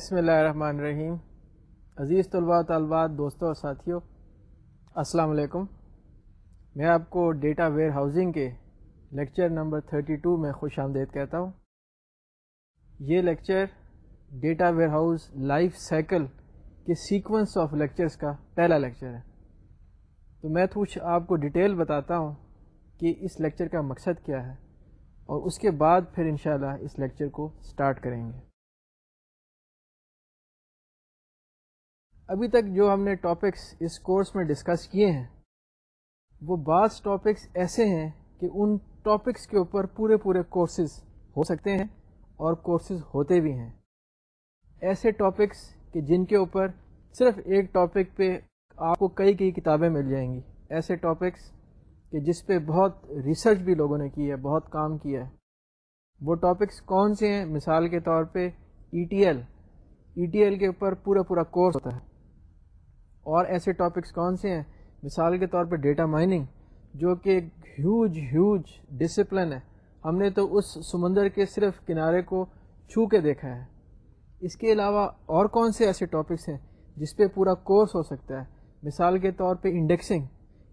بسم اللہ الرحمن الرحیم۔ عزیز طلباء، طالبات، دوستوں اور ساتھیوں، السلام علیکم۔ میں آپ کو ڈیٹا ویئر ہاؤسنگ کے لیکچر نمبر 32 میں خوش آمدید کہتا ہوں۔ یہ lecture data warehouse life cycle کے سیکوینس آف لیکچرز کا پہلا لیکچر ہے۔ تو میں کچھ آپ کو ڈیٹیل بتاتا ہوں کہ اس لیکچر کا مقصد کیا ہے اور اس کے بعد پھر انشاءاللہ اس لیکچر کو سٹارٹ کریں گے۔ ابھی تک جو ہم نے ٹاپکس اس کورس میں ڈسکس کیے ہیں، وہ بعض ٹاپکس ایسے ہیں کہ ان ٹاپکس کے اوپر پورے پورے کورسز ہو سکتے ہیں اور کورسز ہوتے بھی ہیں۔ ایسے ٹاپکس کہ جن کے اوپر صرف ایک ٹاپک پہ آپ کو کئی کئی کتابیں مل جائیں گی۔ ایسے ٹاپکس کہ جس پہ بہت ریسرچ بھی لوگوں نے کی ہے، بہت کام کیا ہے۔ وہ ٹاپکس کون سے ہیں؟ مثال کے طور پہ E T L E T L کے اوپر پورا پورا کورس ہوتا ہے۔ اور ایسے ٹاپکس کون سے ہیں؟ مثال کے طور پہ ڈیٹا مائننگ جو کہ ایک ہیوج ہیوج ڈسپلن ہے۔ ہم نے تو اس سمندر کے صرف کنارے کو چھو کے دیکھا ہے۔ اس کے علاوہ اور کون سے ایسے ٹاپکس ہیں جس پہ پورا کورس ہو سکتا ہے؟ مثال کے طور پہ انڈیکسنگ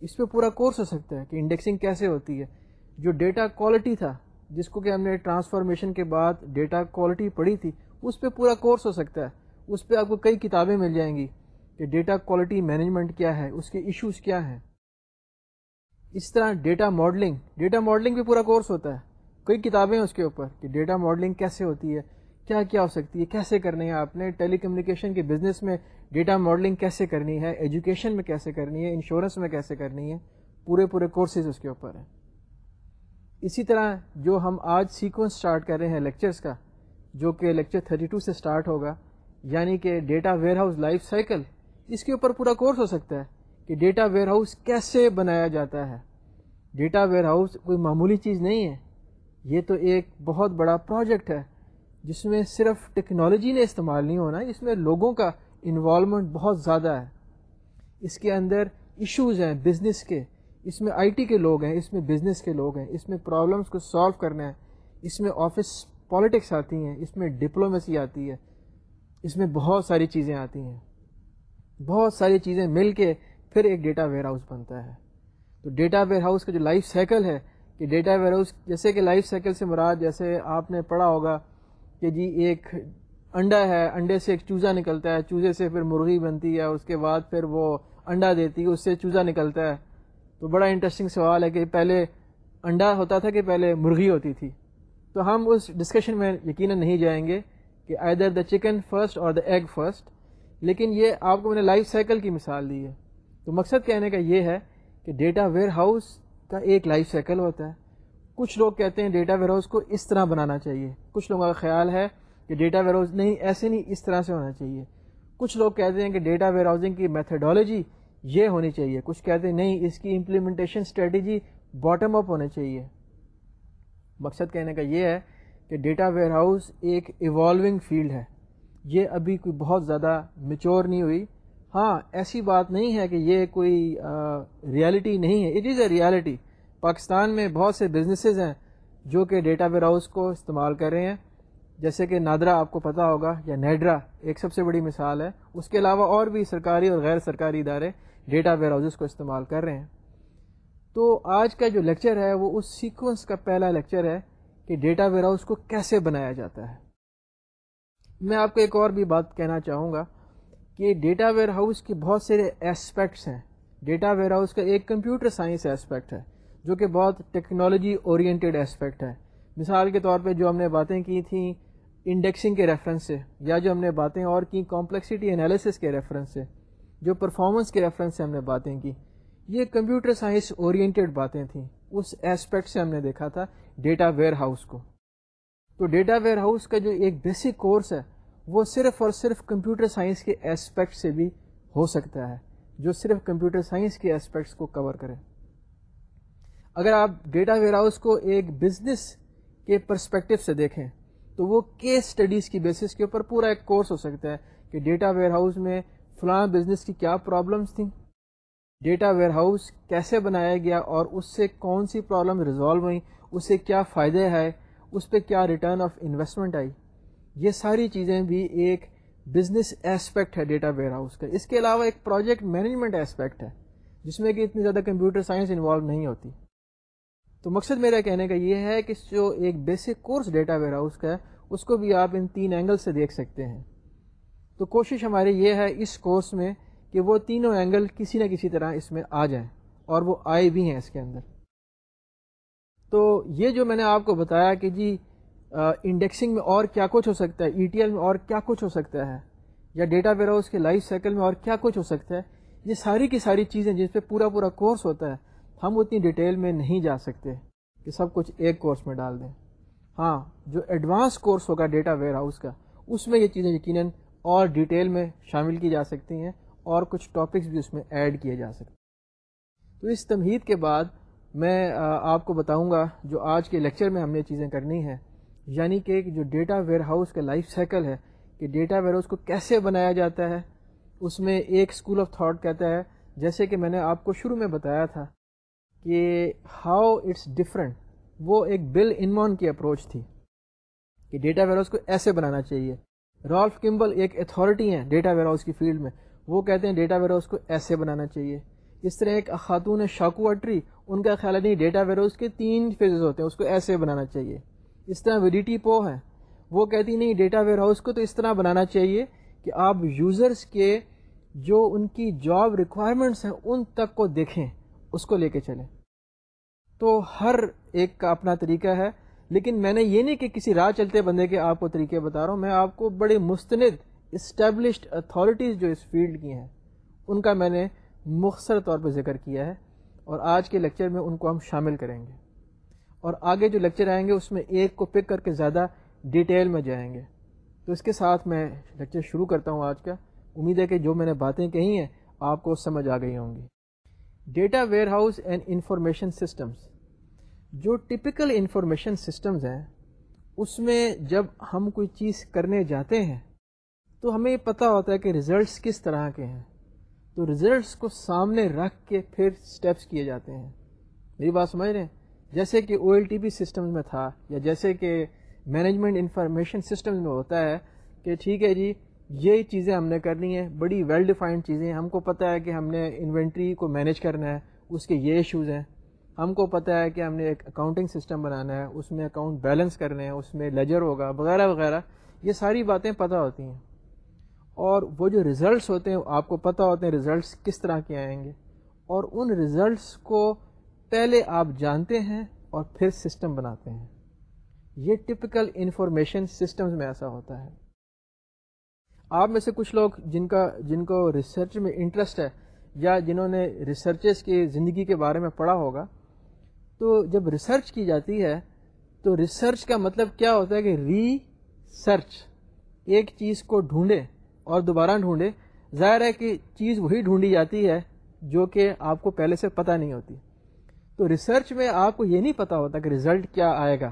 اس پہ پورا کورس ہو سکتا ہے کہ انڈیکسنگ کیسے ہوتی ہے؟ جو ڈیٹا کوالٹی تھا، جس کو کہ ہم نے ٹرانسفارمیشن کے بعد ڈیٹا کوالٹی پڑھی تھی، اس پہ پورا کورس ہو سکتا ہے۔ اس پہ آپ کو کئی کتابیں مل جائیں گی۔ کہ ڈیٹا کوالٹی مینجمنٹ کیا ہے، اس کے ایشوز کیا ہیں۔ اس طرح ڈیٹا ماڈلنگ ڈیٹا ماڈلنگ بھی پورا کورس ہوتا ہے۔ کئی کتابیں ہیں اس کے اوپر کہ ڈیٹا ماڈلنگ کیسے ہوتی ہے، کیا کیا ہو سکتی ہے، کیسے کرنی ہے آپ نے ٹیلی کمیونیکیشن کے بزنس میں ڈیٹا ماڈلنگ کیسے کرنی ہے ایجوکیشن میں کیسے کرنی ہے انشورنس میں کیسے کرنی ہے، پورے پورے کورسز اس کے اوپر ہیں۔ اسی طرح جو ہم آج سیکوینس اسٹارٹ کر رہے ہیں لیکچرز کا، جو کہ لیکچر 32 سے اسٹارٹ ہوگا یعنی کہ data warehouse life cycle اس کے اوپر پورا کورس ہو سکتا ہے کہ ڈیٹا ویئر ہاؤس کیسے بنایا جاتا ہے۔ ڈیٹا ویئر ہاؤس کوئی معمولی چیز نہیں ہے۔ یہ تو ایک بہت بڑا پروجیکٹ ہے، جس میں صرف ٹیکنالوجی نے استعمال نہیں ہونا، اس میں لوگوں کا انوالومنٹ بہت زیادہ ہے۔ اس کے اندر ایشوز ہیں بزنس کے۔ اس میں آئی ٹی کے لوگ ہیں، اس میں بزنس کے لوگ ہیں۔ اس میں پرابلمس کو سالو کرنا ہے۔ اس میں آفس پالیٹکس آتی ہیں، اس میں ڈپلومیسی آتی ہے۔ اس میں بہت ساری چیزیں آتی ہیں۔ بہت ساری چیزیں مل کے پھر ایک ڈیٹا ویئر ہاؤس بنتا ہے۔ تو ڈیٹا ویئر ہاؤس کا جو لائف سائیکل ہے، کہ ڈیٹا ویئر ہاؤس، جیسے کہ لائف سائیکل سے مراد، جیسے آپ نے پڑھا ہوگا کہ جی ایک انڈا ہے، انڈے سے ایک چوزا نکلتا ہے، چوزے سے پھر مرغی بنتی ہے، اس کے بعد پھر وہ انڈا دیتی ہے، اس سے چوزا نکلتا ہے۔ تو بڑا انٹرسٹنگ سوال ہے کہ پہلے انڈا ہوتا تھا کہ پہلے مرغی ہوتی تھی؟ تو ہم اس ڈسکشن میں یقیناً نہیں جائیں گے کہ آئدر دا چکن فرسٹ اور دا ایگ فرسٹ لیکن یہ آپ کو میں نے لائف سائیکل کی مثال دی ہے۔ تو مقصد کہنے کا یہ ہے کہ ڈیٹا ویئر ہاؤس کا ایک لائف سائیکل ہوتا ہے۔ کچھ لوگ کہتے ہیں ڈیٹا ویئر ہاؤس کو اس طرح بنانا چاہیے۔ کچھ لوگوں کا خیال ہے کہ ڈیٹا ویئر ہاؤس نہیں، ایسے نہیں، اس طرح سے ہونا چاہیے۔ کچھ لوگ کہتے ہیں کہ ڈیٹا ویئر ہاؤسنگ کی میتھڈالوجی یہ ہونی چاہیے۔ کچھ کہتے ہیں نہیں، اس کی امپلیمنٹیشن اسٹریٹجی باٹم اپ ہونے چاہیے۔ مقصد کہنے کا یہ ہے کہ ڈیٹا ویئر ہاؤس ایک ایوالونگ فیلڈ ہے۔ یہ ابھی کوئی بہت زیادہ میچور نہیں ہوئی۔ ہاں ایسی بات نہیں ہے کہ یہ کوئی ریالٹی نہیں ہے۔ It is a reality Pakistan میں بہت سے بزنسز ہیں جو کہ ڈیٹا ویئر ہاؤس کو استعمال کر رہے ہیں۔ جیسے کہ نادرا، آپ کو پتہ ہوگا، یا نیڈرا، ایک سب سے بڑی مثال ہے۔ اس کے علاوہ اور بھی سرکاری اور غیر سرکاری ادارے ڈیٹا ویئر ہاؤسز کو استعمال کر رہے ہیں۔ تو آج کا جو لیکچر ہے، وہ اس سیکوینس کا پہلا لیکچر ہے کہ ڈیٹا ویئر ہاؤس کو کیسے بنایا جاتا ہے۔ میں آپ کو ایک اور بھی بات کہنا چاہوں گا کہ ڈیٹا ویئر ہاؤس کے بہت سارے اسپیکٹس ہیں۔ ڈیٹا ویئر ہاؤس کا ایک کمپیوٹر سائنس اسپیکٹ ہے، جو کہ بہت ٹیکنالوجی اورینٹیڈ اسپیکٹ ہے۔ مثال کے طور پہ جو ہم نے باتیں کی تھیں انڈیکسنگ کے ریفرنس سے، یا جو ہم نے باتیں اور کی کمپلیکسٹی انالیسس کے ریفرنس سے، جو پرفارمنس کے ریفرنس سے ہم نے باتیں کی۔ یہ کمپیوٹر سائنس اورینٹیڈ باتیں تھیں، اس اسپیکٹ سے ہم نے دیکھا تھا ڈیٹا ویئر ہاؤس کو۔ تو ڈیٹا ویئر ہاؤس کا جو ایک بیسک کورس ہے، وہ صرف اور صرف کمپیوٹر سائنس کے اسپیکٹ سے بھی ہو سکتا ہے، جو صرف کمپیوٹر سائنس کے اسپیکٹس کو کور کرے۔ اگر آپ ڈیٹا ویئر ہاؤس کو ایک بزنس کے پرسپیکٹو سے دیکھیں، تو وہ کیس اسٹڈیز کی بیسس کے اوپر پورا ایک کورس ہو سکتا ہے کہ ڈیٹا ویئر ہاؤس میں فلاں بزنس کی کیا پرابلمس تھیں، ڈیٹا ویئر ہاؤس کیسے بنایا گیا اور اس سے کون سی پرابلم ریزالو ہوئیں، اس سے کیا فائدے ہے اس پہ کیا ریٹرن آف انویسٹمنٹ آئی؟ یہ ساری چیزیں بھی ایک بزنس ایسپیکٹ ہے ڈیٹا ویئر ہاؤس کا۔ اس کے علاوہ ایک پروجیکٹ مینجمنٹ ایسپیکٹ ہے، جس میں کہ اتنی زیادہ کمپیوٹر سائنس انوالو نہیں ہوتی۔ تو مقصد میرا کہنے کا یہ ہے کہ جو ایک basic course data warehouse کا ہے، اس کو بھی آپ ان تین اینگل سے دیکھ سکتے ہیں۔ تو کوشش ہماری یہ ہے اس کورس میں کہ وہ تینوں اینگل کسی نہ کسی طرح اس میں آ جائیں اور وہ آئے بھی ہیں اس کے اندر۔ تو یہ جو میں نے آپ کو بتایا کہ جی انڈیکسنگ میں اور کیا کچھ ہو سکتا ہے ای ٹی ایل میں اور کیا کچھ ہو سکتا ہے، یا ڈیٹا ویئر ہاؤس کے لائف سائیکل میں اور کیا کچھ ہو سکتا ہے، یہ ساری کی ساری چیزیں جس پہ پورا پورا کورس ہوتا ہے، ہم اتنی ڈیٹیل میں نہیں جا سکتے کہ سب کچھ ایک کورس میں ڈال دیں۔ ہاں جو ایڈوانس کورس ہوگا ڈیٹا ویئر ہاؤس کا، اس میں یہ چیزیں یقیناً اور ڈیٹیل میں شامل کی جا سکتی ہیں اور کچھ ٹاپکس بھی اس میں ایڈ کیے جا سکتے ہیں۔ تو اس تمہید کے بعد میں آپ کو بتاؤں گا جو آج کے لیکچر میں ہم نے چیزیں کرنی ہیں۔ یعنی کہ جو ڈیٹا ویئر ہاؤس کا لائف سائیکل ہے کہ ڈیٹا ویئر ہاؤس کو کیسے بنایا جاتا ہے، اس میں ایک اسکول آف تھاٹ کہتا ہے، جیسے کہ میں نے آپ کو شروع میں بتایا تھا کہ ہاؤ اٹس ڈفرینٹ وہ ایک بل انمون کی اپروچ تھی کہ ڈیٹا ویئر ہاؤس کو ایسے بنانا چاہیے۔ رالف کمبل ایک اتھارٹی ہیں ڈیٹا ویئر ہاؤس کی فیلڈ میں، وہ کہتے ہیں ڈیٹا ویئر ہاؤس کو ایسے بنانا چاہیے۔ اس طرح ایک خاتون شاکو اٹری، ان کا خیال ہے نہیں، ڈیٹا ویئر ہاؤس کے تین فیزز ہوتے ہیں، اس کو ایسے بنانا چاہیے۔ اس طرح ویڈیٹی پو ہے، وہ کہتی نہیں، ڈیٹا ویئر ہاؤس کو تو اس طرح بنانا چاہیے کہ آپ یوزرس کے جو ان کی جاب ریکوائرمنٹس ہیں، ان تک کو دیکھیں، اس کو لے کے چلیں۔ تو ہر ایک کا اپنا طریقہ ہے، لیکن میں نے یہ نہیں کہ کسی راہ چلتے بندے کے آپ کو طریقے بتا رہا ہوں، میں آپ کو بڑے مستند اسٹیبلشڈ اتھارٹیز جو اس فیلڈ کی ہیں، ان کا میں نے مختصر طور پہ ذکر کیا ہے اور آج کے لیکچر میں ان کو ہم شامل کریں گے۔ اور آگے جو لیکچر آئیں گے، اس میں ایک کو پک کر کے زیادہ ڈیٹیل میں جائیں گے۔ تو اس کے ساتھ میں لیکچر شروع کرتا ہوں آج کا۔ امید ہے کہ جو میں نے باتیں کہی ہیں، آپ کو سمجھ آ گئی ہوں گی۔ Data warehouse and information systems جو ٹپکل انفارمیشن سسٹمز ہیں، اس میں جب ہم کوئی چیز کرنے جاتے ہیں، تو ہمیں یہ پتہ ہوتا ہے کہ ریزلٹس کس طرح کے ہیں۔ تو ریزلٹس کو سامنے رکھ کے پھر سٹیپس کیے جاتے ہیں۔ میری بات سمجھ رہے ہیں؟ جیسے کہ O L T P system میں تھا یا جیسے کہ مینجمنٹ انفارمیشن سسٹم میں ہوتا ہے کہ ٹھیک ہے جی یہ چیزیں ہم نے کرنی ہے بڑی ویل ڈیفائنڈ چیزیں ہم کو پتہ ہے کہ ہم نے انوینٹری کو مینیج کرنا ہے، اس کے یہ ایشوز ہیں۔ ہم کو پتہ ہے کہ ہم نے ایک اکاؤنٹنگ سسٹم بنانا ہے، اس میں اکاؤنٹ بیلنس کرنے ہیں اس میں لیجر ہوگا، وغیرہ وغیرہ۔ یہ ساری باتیں پتہ ہوتی ہیں۔ اور وہ جو ریزلٹس ہوتے ہیں، آپ کو پتہ ہوتے ہیں ریزلٹس کس طرح کے آئیں گے۔ اور ان ریزلٹس کو پہلے آپ جانتے ہیں اور پھر سسٹم بناتے ہیں۔ یہ ٹپکل انفارمیشن سسٹمز میں ایسا ہوتا ہے۔ آپ میں سے کچھ لوگ جن کا، جن کو ریسرچ میں انٹرسٹ ہے یا جنہوں نے ریسرچز کی زندگی کے بارے میں پڑھا ہوگا، تو جب ریسرچ کی جاتی ہے، تو ریسرچ کا مطلب کیا ہوتا ہے کہ ری سرچ ایک چیز کو ڈھونڈے۔ اور دوبارہ ڈھونڈے۔ ظاہر ہے کہ چیز وہی ڈھونڈی جاتی ہے جو کہ آپ کو پہلے سے پتہ نہیں ہوتی۔ تو ریسرچ میں آپ کو یہ نہیں پتا ہوتا کہ رزلٹ کیا آئے گا۔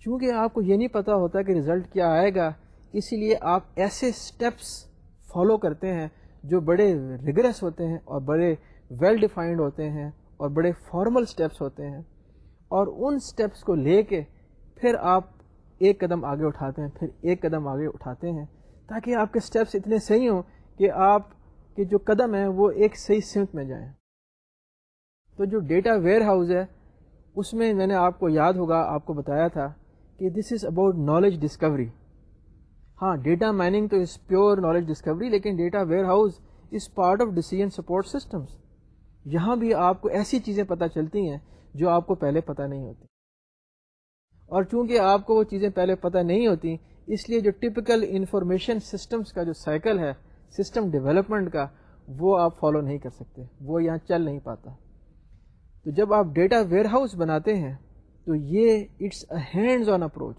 چونکہ آپ کو یہ نہیں پتا ہوتا کہ رزلٹ کیا آئے گا اسی لیے آپ ایسے سٹیپس فالو کرتے ہیں جو بڑے ریگرس ہوتے ہیں اور بڑے ویل ڈیفائنڈ ہوتے ہیں اور بڑے فارمل سٹیپس ہوتے ہیں۔ اور ان سٹیپس کو لے کے پھر آپ ایک قدم آگے اٹھاتے ہیں، پھر ایک قدم آگے اٹھاتے ہیں۔ تاکہ آپ کے سٹیپس اتنے صحیح ہوں کہ آپ کے جو قدم ہیں وہ ایک صحیح سمت میں جائیں۔ تو جو ڈیٹا ویئر ہاؤس ہے، اس میں میں نے آپ کو یاد ہوگا، آپ کو بتایا تھا کہ this is about knowledge discovery ہاں ڈیٹا مائننگ تو از پیور نالج ڈسکوری لیکن data warehouse is part of decision support systems یہاں بھی آپ کو ایسی چیزیں پتہ چلتی ہیں جو آپ کو پہلے پتہ نہیں ہوتی۔ اور چونکہ آپ کو وہ چیزیں پہلے پتہ نہیں ہوتی اس لیے جو ٹپکل انفارمیشن سسٹمز کا جو سائیکل ہے سسٹم ڈیولپمنٹ کا، وہ آپ فالو نہیں کر سکتے، وہ یہاں چل نہیں پاتا۔ تو جب آپ ڈیٹا ویئر ہاؤس بناتے ہیں، تو یہ it's a hands on approach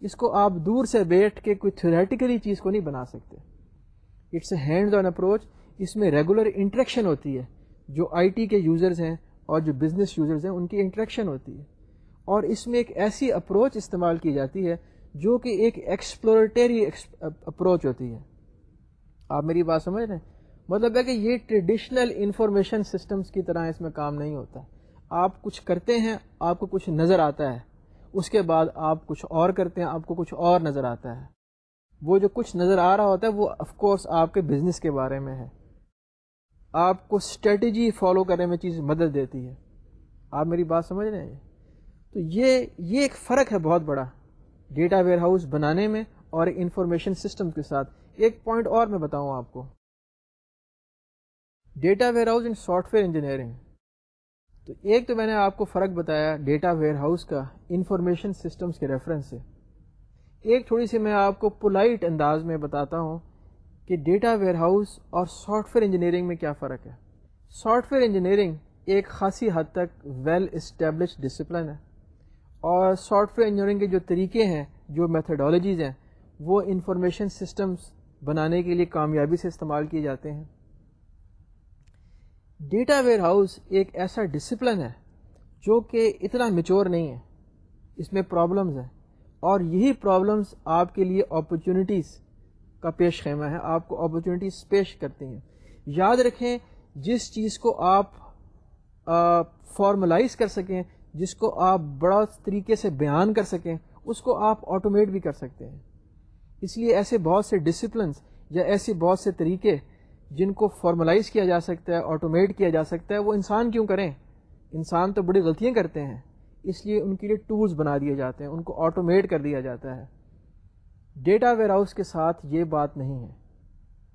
اس کو آپ دور سے بیٹھ کے کوئی تھیوریٹیکلی چیز کو نہیں بنا سکتے۔ It's a hands on approach اس میں ریگولر انٹریکشن ہوتی ہے۔ جو آئی ٹی کے یوزرز ہیں اور جو بزنس یوزرز ہیں، ان کی انٹریکشن ہوتی ہے۔ اور اس میں ایک ایسی اپروچ استعمال کی جاتی ہے جو کہ ایک ایکسپلورٹری اپروچ ہوتی ہے۔ آپ میری بات سمجھ رہے ہیں؟ مطلب ہے کہ یہ ٹریڈیشنل انفارمیشن سسٹمز کی طرح اس میں کام نہیں ہوتا۔ آپ کچھ کرتے ہیں، آپ کو کچھ نظر آتا ہے۔ اس کے بعد آپ کچھ اور کرتے ہیں، آپ کو کچھ اور نظر آتا ہے۔ وہ جو کچھ نظر آ رہا ہوتا ہے، وہ آف کورس آپ کے بزنس کے بارے میں ہے۔ آپ کو اسٹریٹجی فالو کرنے میں چیز مدد دیتی ہے۔ آپ میری بات سمجھ رہے ہیں؟ تو یہ یہ ایک فرق ہے بہت بڑا۔ ڈیٹا ویئر ہاؤس بنانے میں اور انفارمیشن سسٹم کے ساتھ ایک پوائنٹ اور میں بتاؤں آپ کو۔ Data warehouse in software engineering. تو ایک تو میں نے آپ کو فرق بتایا ڈیٹا ویئر ہاؤس کا انفارمیشن سسٹمز کے ریفرنس سے۔ ایک تھوڑی سی میں آپ کو پولائٹ انداز میں بتاتا ہوں کہ ڈیٹا ویئر ہاؤس اور سافٹ ویئر انجینئرنگ میں کیا فرق ہے۔ سافٹ ویئر انجینئرنگ ایک خاصی حد تک ویل اسٹیبلش ڈسپلن ہے۔ اور سافٹ ویئر انجینئرنگ کے جو طریقے ہیں، جو میتھڈالوجیز ہیں، وہ انفارمیشن سسٹمز بنانے کے لیے کامیابی سے استعمال کیے جاتے ہیں۔ ڈیٹا ویئر ہاؤس ایک ایسا ڈسپلن ہے جو کہ اتنا میچور نہیں ہے۔ اس میں پرابلمز ہیں۔ اور یہی پرابلمس آپ کے لیے اپرچونیٹیز کا پیش خیمہ ہے۔ آپ کو اپرچونیٹیز پیش کرتی ہیں۔ یاد رکھیں، جس چیز کو آپ فارملائز کر سکیں جس کو آپ بڑا طریقے سے بیان کر سکیں، اس کو آپ آٹومیٹ بھی کر سکتے ہیں۔ اس لیے ایسے بہت سے ڈسپلنس یا ایسے بہت سے طریقے جن کو فارملائز کیا جا سکتا ہے آٹومیٹ کیا جا سکتا ہے، وہ انسان کیوں کریں؟ انسان تو بڑی غلطیاں کرتے ہیں۔ اس لیے ان کے لیے ٹولز بنا دیے جاتے ہیں، ان کو آٹومیٹ کر دیا جاتا ہے۔ ڈیٹا ویئر ہاؤس کے ساتھ یہ بات نہیں ہے۔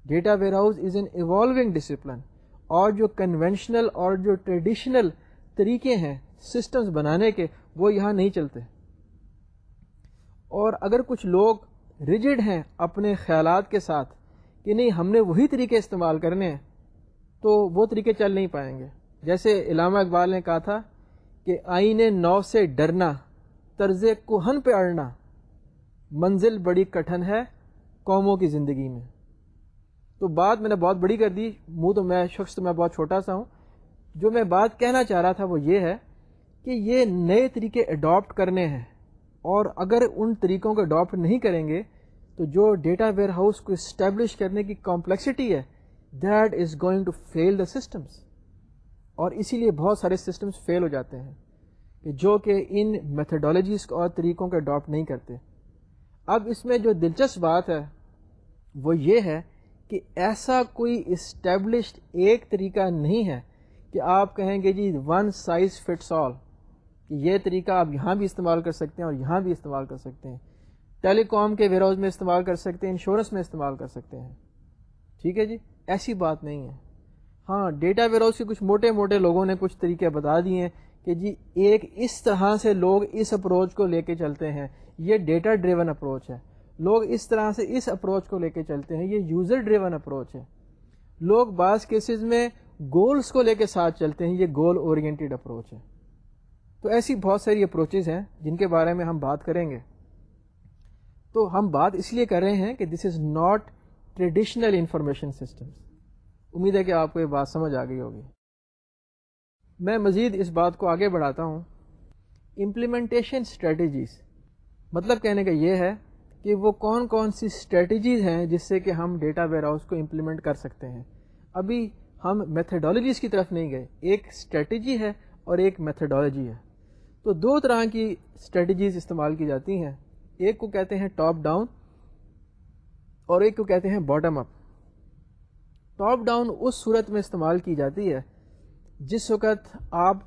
Data warehouse is an evolving discipline اور جو کنونشنل اور جو ٹریڈیشنل طریقے ہیں سسٹمز بنانے کے وہ یہاں نہیں چلتے۔ اور اگر کچھ لوگ ریجڈ ہیں اپنے خیالات کے ساتھ کہ نہیں، ہم نے وہی طریقے استعمال کرنے ہیں، تو وہ طریقے چل نہیں پائیں گے۔ جیسے علامہ اقبال نے کہا تھا کہ آئین نو سے ڈرنا، طرز کوہن پہ اڑنا منزل بڑی کٹھن ہے قوموں کی زندگی میں۔ تو بات میں نے بہت بڑی کر دی، منہ تو میں، شخص تو میں بہت چھوٹا سا ہوں۔ جو میں بات کہنا چاہ رہا تھا وہ یہ ہے کہ یہ نئے طریقے اڈاپٹ کرنے ہیں۔ اور اگر ان طریقوں کو اڈاپٹ نہیں کریں گے، تو جو ڈیٹا ویئر ہاؤس کو اسٹیبلش کرنے کی کمپلیکسٹی ہے that is going to fail the systems اور اسی لیے بہت سارے سسٹمز فیل ہو جاتے ہیں کہ جو کہ ان میتھڈالوجیز اور طریقوں کو اڈاپٹ نہیں کرتے۔ اب اس میں جو دلچسپ بات ہے، وہ یہ ہے کہ ایسا کوئی اسٹیبلشڈ ایک طریقہ نہیں ہے کہ آپ کہیں گے جی ون سائز فٹس آل کہ یہ طریقہ آپ یہاں بھی استعمال کر سکتے ہیں اور یہاں بھی استعمال کر سکتے ہیں۔ ٹیلی کام کے ویئر میں استعمال کر سکتے ہیں، انشورنس میں استعمال کر سکتے ہیں۔ ٹھیک ہے جی؟ ایسی بات نہیں ہے۔ ہاں ڈیٹا ویئر ہاؤس کے کچھ موٹے موٹے لوگوں نے کچھ طریقے بتا دیے ہیں کہ جی ایک اس طرح سے لوگ اس اپروچ کو لے کے چلتے ہیں۔ یہ ڈیٹا ڈریون اپروچ ہے۔ لوگ اس طرح سے اس اپروچ کو لے کے چلتے ہیں۔ یہ یوزر ڈریون اپروچ ہے۔ لوگ بعض کیسز میں گولس کو لے کے ساتھ چلتے ہیں۔ یہ گول اورینٹیڈ اپروچ ہے۔ تو ایسی بہت ساری اپروچز ہیں جن کے بارے میں ہم بات کریں گے۔ تو ہم بات اس لیے کر رہے ہیں کہ this is not traditional information systems امید ہے کہ آپ کو یہ بات سمجھ آ گئی ہوگی۔ میں مزید اس بات کو آگے بڑھاتا ہوں۔ امپلیمنٹیشن اسٹریٹجیز مطلب کہنے کا یہ ہے کہ وہ کون کون سی اسٹریٹجیز ہیں جس سے کہ ہم ڈیٹا ویئر ہاؤس کو امپلیمنٹ کر سکتے ہیں۔ ابھی ہم میتھڈالوجیز کی طرف نہیں گئے۔ ایک اسٹریٹجی ہے اور ایک میتھڈالوجی ہے۔ تو دو طرح کی اسٹریٹجیز استعمال کی جاتی ہیں۔ ایک کو کہتے ہیں ٹاپ ڈاؤن اور ایک کو کہتے ہیں باٹم اپ ٹاپ ڈاؤن اس صورت میں استعمال کی جاتی ہے جس وقت آپ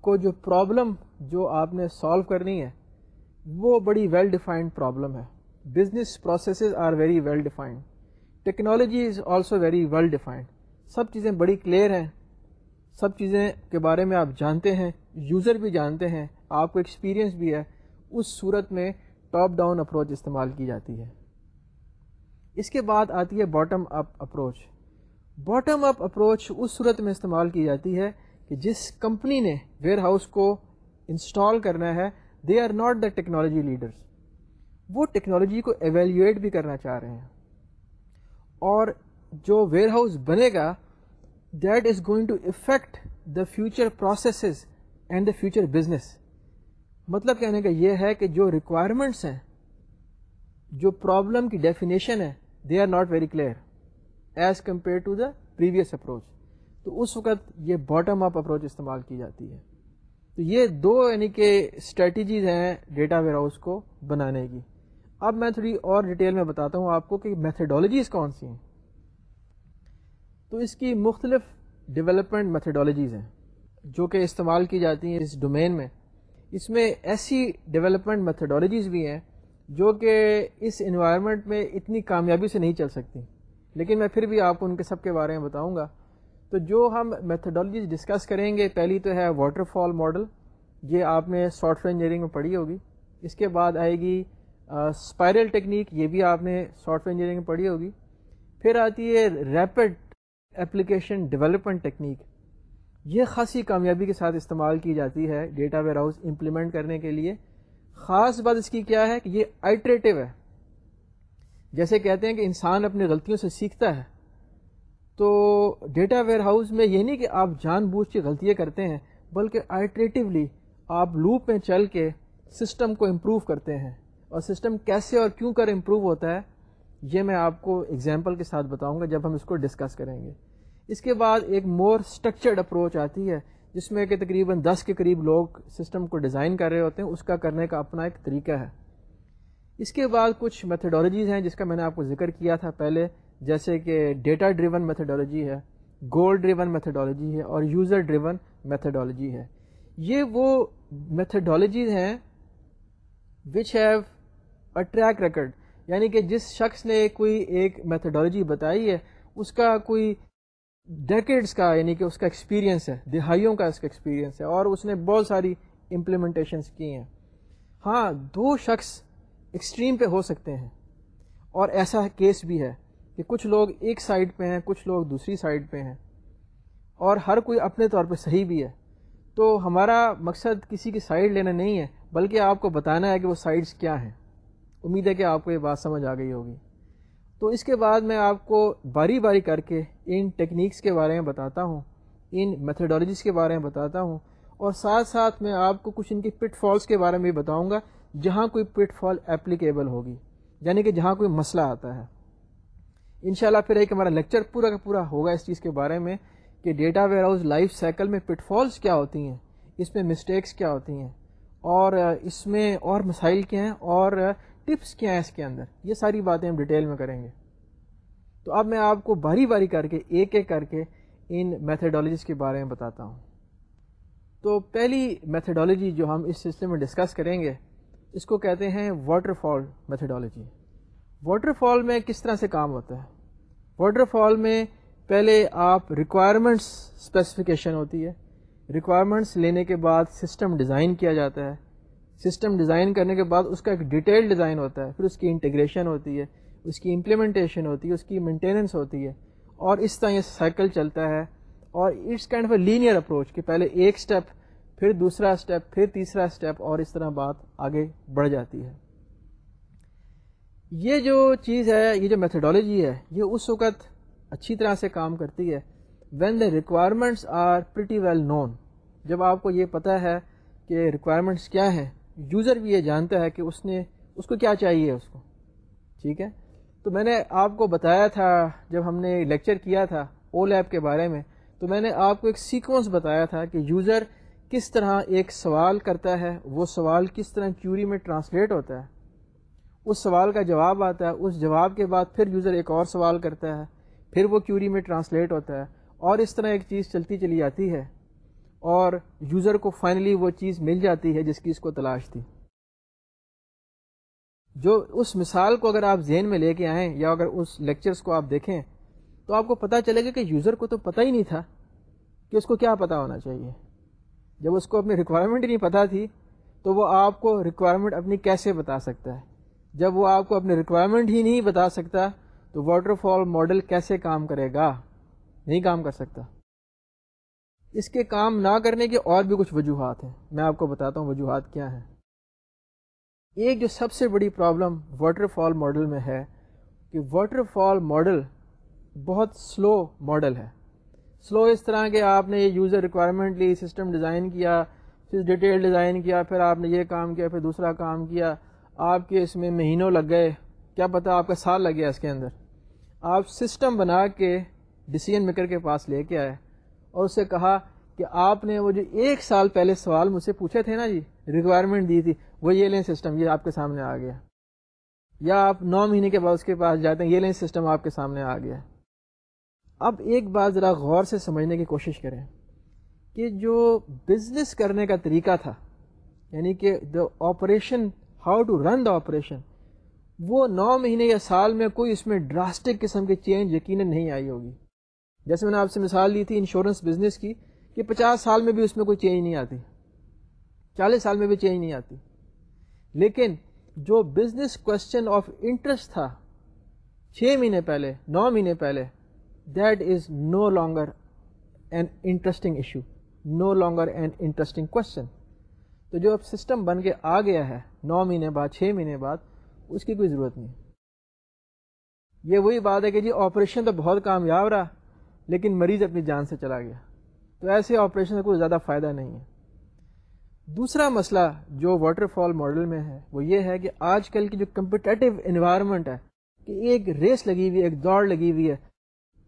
کو جو پرابلم جو آپ نے سالو کرنی ہے، وہ بڑی ویل ڈیفائنڈ پرابلم ہے۔ Business processes are very well defined technology is also very well defined سب چیزیں بڑی کلیئر ہیں۔ سب چیزیں کے بارے میں آپ جانتے ہیں۔ یوزر بھی جانتے ہیں۔ آپ کو ایکسپیرئنس بھی ہے، اس صورت میں ٹاپ ڈاؤن اپروچ استعمال کی جاتی ہے۔ اس کے بعد آتی ہے bottom up approach bottom up approach اس صورت میں استعمال کی جاتی ہے کہ جس کمپنی نے ویئر ہاؤس کو انسٹال کرنا ہے they are not the technology leaders وہ ٹیکنالوجی کو ایویلیویٹ بھی کرنا چاہ رہے ہیں۔ اور جو ویئر ہاؤس بنے گا that is going to affect the future processes and the future business مطلب کہنے کا یہ ہے کہ جو ریکوائرمنٹس ہیں، جو پرابلم کی ڈیفینیشن ہے they are not very clear as compare to the previous approach تو اس وقت یہ باٹم اپ اپروچ استعمال کی جاتی ہے۔ تو یہ دو یعنی کہ اسٹریٹجیز ہیں ڈیٹا ویئر ہاؤس کو بنانے کی۔ اب میں تھوڑی اور ڈیٹیل میں بتاتا ہوں آپ کو کہ میتھڈالوجیز کون سی ہیں۔ تو اس کی مختلف ڈیولپمنٹ میتھڈالوجیز ہیں جو کہ استعمال کی جاتی ہیں اس ڈومین میں۔ اس میں ایسی ڈیولپمنٹ میتھڈالوجیز بھی ہیں جو کہ اس انوائرمنٹ میں اتنی کامیابی سے نہیں چل سکتی۔ لیکن میں پھر بھی آپ کو ان کے سب کے بارے میں بتاؤں گا۔ تو جو ہم میتھڈالوجیز ڈسکس کریں گے، پہلی تو ہے واٹر فال ماڈل یہ آپ نے سافٹ ویئر انجینئرنگ میں پڑھی ہوگی۔ اس کے بعد آئے گی اسپائرل ٹیکنیک یہ بھی آپ نے سافٹ ویئر انجینئرنگ میں پڑھی ہوگی۔ پھر آتی ہے ریپڈ اپلیکیشن ڈیولپمنٹ ٹیکنیک یہ خاصی کامیابی کے ساتھ استعمال کی جاتی ہے ڈیٹا ویئر ہاؤس امپلیمنٹ کرنے کے لیے۔ خاص بات اس کی کیا ہے کہ یہ آئٹریٹو ہے۔ جیسے کہتے ہیں کہ انسان اپنی غلطیوں سے سیکھتا ہے۔ تو ڈیٹا ویئر ہاؤس میں یہ نہیں کہ آپ جان بوجھ کے غلطیاں کرتے ہیں، بلکہ آئٹریٹیولی آپ لوپ میں چل کے سسٹم کو امپروو کرتے ہیں۔ اور سسٹم کیسے اور کیوں کر امپروو ہوتا ہے، یہ میں آپ کو اگزامپل کے ساتھ بتاؤں گا جب ہم اس کو ڈسکس کریں گے۔ اس کے بعد ایک مور اسٹرکچرڈ اپروچ آتی ہے، جس میں کہ تقریباً دس کے قریب لوگ سسٹم کو ڈیزائن کر رہے ہوتے ہیں، اس کا کرنے کا اپنا ایک طریقہ ہے۔ اس کے بعد کچھ میتھڈالوجیز ہیں جس کا میں نے آپ کو ذکر کیا تھا پہلے، جیسے کہ ڈیٹا ڈریون میتھڈالوجی ہے گول ڈریون میتھڈالوجی ہے اور یوزر ڈریون میتھڈالوجی ہے۔ یہ وہ میتھڈالوجیز ہیں which have a track record یعنی کہ جس شخص نے کوئی ایک میتھڈالوجی بتائی ہے، اس کا کوئی ڈیکڈس کا یعنی کہ اس کا ایکسپیرینس ہے، دہائیوں کا اس کا ایکسپیرینس ہے، اور اس نے بہت ساری امپلیمنٹیشنس کی ہیں۔ ہاں دو شخص ایکسٹریم پہ ہو سکتے ہیں، اور ایسا کیس بھی ہے کہ کچھ لوگ ایک سائڈ پہ ہیں، کچھ لوگ دوسری سائڈ پہ ہیں، اور ہر کوئی اپنے طور پہ صحیح بھی ہے۔ تو ہمارا مقصد کسی کی سائڈ لینا نہیں ہے، بلکہ آپ کو بتانا ہے کہ وہ سائڈس کیا ہیں۔ امید ہے کہ آپ کو یہ بات سمجھ آ گئی ہوگی۔ تو اس کے بعد میں آپ کو باری باری کر کے ان ٹیکنیکس کے بارے میں بتاتا ہوں، ان میتھڈالوجیز کے بارے میں بتاتا ہوں، اور ساتھ ساتھ میں آپ کو کچھ ان کی پٹ فالس کے بارے میں بھی بتاؤں گا، جہاں کوئی پٹ فال اپلیکیبل ہوگی یعنی کہ جہاں کوئی مسئلہ آتا ہے۔ انشاءاللہ پھر ایک ہمارا لیکچر پورا کا پورا ہوگا اس چیز کے بارے میں کہ data warehouse life cycle میں پٹ فالس کیا ہوتی ہیں، اس میں مسٹیکس کیا ہوتی ہیں، اور اس میں اور مسائل کیا ہیں، اور ٹپس کیا ہیں اس کے اندر، یہ ساری باتیں ہم ڈیٹیل میں کریں گے۔ تو اب میں آپ کو باری باری کر کے، ایک ایک کر کے ان میتھڈالوجیز کے بارے میں بتاتا ہوں۔ تو پہلی میتھڈالوجی جو ہم اس سلسلے میں ڈسکس کریں گے، اس کو کہتے ہیں waterfall methodology waterfall میں کس طرح سے کام ہوتا ہے؟ واٹر فال میں پہلے آپ ریکوائرمنٹس اسپیسیفکیشن ہوتی ہے۔ ریکوائرمنٹس لینے کے بعد سسٹم ڈیزائن کیا جاتا ہے۔ سسٹم ڈیزائن کرنے کے بعد اس کا ایک ڈیٹیل ڈیزائن ہوتا ہے، پھر اس کی انٹیگریشن ہوتی ہے۔ اس کی امپلیمنٹیشن ہوتی ہے، اس کی مینٹیننس ہوتی ہے، اور اس طرح یہ سائیکل چلتا ہے، اور it's kind of a linear approach کہ پہلے ایک اسٹیپ پھر دوسرا اسٹیپ پھر تیسرا اسٹیپ اور اس طرح بات آگے بڑھ جاتی ہے۔ یہ جو چیز ہے، یہ جو میتھڈالوجی ہے، یہ اس وقت اچھی طرح سے کام کرتی ہے۔ When the requirements are pretty well known جب آپ کو یہ پتہ ہے کہ ریکوائرمنٹس کیا ہیں یوزر بھی یہ جانتا ہے کہ اس نے، اس کو کیا چاہیے اس کو۔ ٹھیک ہے؟ تو میں نے آپ کو بتایا تھا جب ہم نے لیکچر کیا تھا او لیب کے بارے میں، تو میں نے آپ کو ایک سیکوینس بتایا تھا کہ یوزر کس طرح ایک سوال کرتا ہے، وہ سوال کس طرح کیوری میں ٹرانسلیٹ ہوتا ہے۔ اس سوال کا جواب آتا ہے، اس جواب کے بعد پھر یوزر ایک اور سوال کرتا ہے، پھر وہ کیوری میں ٹرانسلیٹ ہوتا ہے اور اس طرح ایک چیز چلتی چلی جاتی ہے اور یوزر کو فائنلی وہ چیز مل جاتی ہے جس کی اس کو تلاش تھی۔ جو اس مثال کو اگر آپ ذہن میں لے کے آئیں یا اگر اس لیکچرز کو آپ دیکھیں، تو آپ کو پتہ چلے گا کہ یوزر کو تو پتہ ہی نہیں تھا کہ اس کو کیا پتہ ہونا چاہیے۔ جب اس کو اپنی ریکوائرمنٹ ہی نہیں پتہ تھی، تو وہ آپ کو ریکوائرمنٹ اپنی کیسے بتا سکتا ہے؟ جب وہ آپ کو اپنی ریکوائرمنٹ ہی نہیں بتا سکتا، تو واٹر فال ماڈل کیسے کام کرے گا؟ نہیں کام کر سکتا۔ اس کے کام نہ کرنے کے اور بھی کچھ وجوہات ہیں۔ میں آپ کو بتاتا ہوں وجوہات کیا ہیں۔ ایک جو سب سے بڑی پرابلم واٹر فال ماڈل میں ہے کہ واٹر فال ماڈل بہت سلو ماڈل ہے۔ سلو اس طرح کہ آپ نے یہ یوزر ریکوائرمنٹ لی سسٹم ڈیزائن کیا، پھر ڈیٹیل ڈیزائن کیا، پھر آپ نے یہ کام کیا، پھر دوسرا کام کیا۔ آپ کے اس میں مہینوں لگ گئے۔ کیا پتہ آپ کا سال لگ گیا اس کے اندر۔ آپ سسٹم بنا کے ڈسیزن میکر کے پاس لے کے آئے اور اسے کہا کہ آپ نے وہ جو ایک سال پہلے سوال مجھ سے پوچھے تھے نا جی ریکوائرمنٹ دی تھی، وہ یہ لیں سسٹم یہ آپ کے سامنے آ گیا۔ یا آپ نو مہینے کے بعد اس کے پاس جاتے ہیں، یہ لیں سسٹم آپ کے سامنے آ گیا۔ اب ایک بات ذرا غور سے سمجھنے کی کوشش کریں کہ جو بزنس کرنے کا طریقہ تھا یعنی کہ the operation how to run the operation وہ نو مہینے یا سال میں کوئی اس میں ڈراسٹک قسم کی چینج یقیناً نہیں آئی ہوگی۔ جیسے میں نے آپ سے مثال لی تھی انشورنس بزنس کی، کہ پچاس سال میں بھی اس میں کوئی چینج نہیں آتی۔ چالیس سال میں بھی چینج نہیں آتی۔ لیکن جو بزنس کوشچن آف انٹرسٹ تھا، چھ مہینے پہلے، نو مہینے پہلے that is no longer an interesting issue no longer an interesting question تو جو اب سسٹم بن کے آ گیا ہے، نو مہینے بعد، چھ مہینے بعد، اس کی کوئی ضرورت نہیں۔ یہ وہی بات ہے کہ جی آپریشن تو بہت کامیاب رہا، لیکن مریض اپنی جان سے چلا گیا۔ تو ایسے آپریشن کا کوئی زیادہ فائدہ نہیں ہے۔ دوسرا مسئلہ جو واٹر فال ماڈل میں ہے، وہ یہ ہے کہ آج کل کی جو کمپٹیٹیو انوائرمنٹ ہے، کہ ایک ریس لگی ہوئی ہے ایک دوڑ لگی ہوئی ہے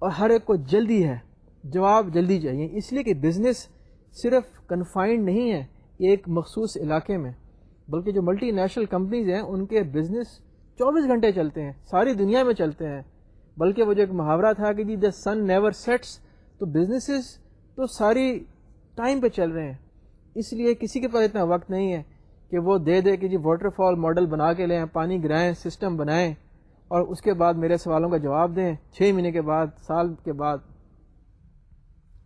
اور ہر ایک کو جلدی ہے، جواب جلدی چاہیے۔ اس لیے کہ بزنس صرف کنفائنڈ نہیں ہے ایک مخصوص علاقے میں، بلکہ جو ملٹی نیشنل کمپنیز ہیں، ان کے بزنس چوبیس گھنٹے چلتے ہیں، ساری دنیا میں چلتے ہیں۔ بلکہ وہ جو ایک محاورہ تھا کہ جی the sun never sets to businesses تو ساری ٹائم پہ چل رہے ہیں۔ اس لیے کسی کے پاس اتنا وقت نہیں ہے کہ وہ دے دے کہ جی واٹر فال ماڈل بنا کے لیں، پانی گرائیں سسٹم بنائیں اور اس کے بعد میرے سوالوں کا جواب دیں۔ چھ مہینے کے بعد، سال کے بعد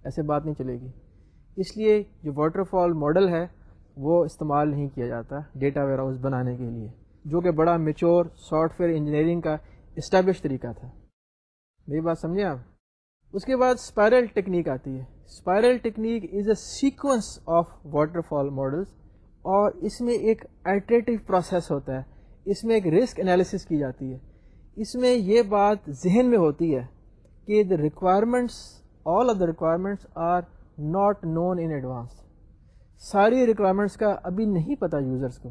ایسے بات نہیں چلے گی۔ اس لیے جو واٹر فال ماڈل ہے، وہ استعمال نہیں کیا جاتا ڈیٹا ویئر ہاؤس بنانے کے لیے، جو کہ بڑا میچور سافٹ ویئر انجینئرنگ کا اسٹیبلش طریقہ تھا۔ میری بات سمجھیں آپ؟ اس کے بعد اسپائرل ٹیکنیک آتی ہے۔ Spiral technique is a sequence of waterfall models اور اس میں ایک ایٹریٹو پروسیس ہوتا ہے۔ اس میں ایک رسک انالیسس کی جاتی ہے۔ اس میں یہ بات ذہن میں ہوتی ہے کہ the requirements all of the requirements are not known in advance ساری ریکوائرمنٹس کا ابھی نہیں پتہ یوزرس کو۔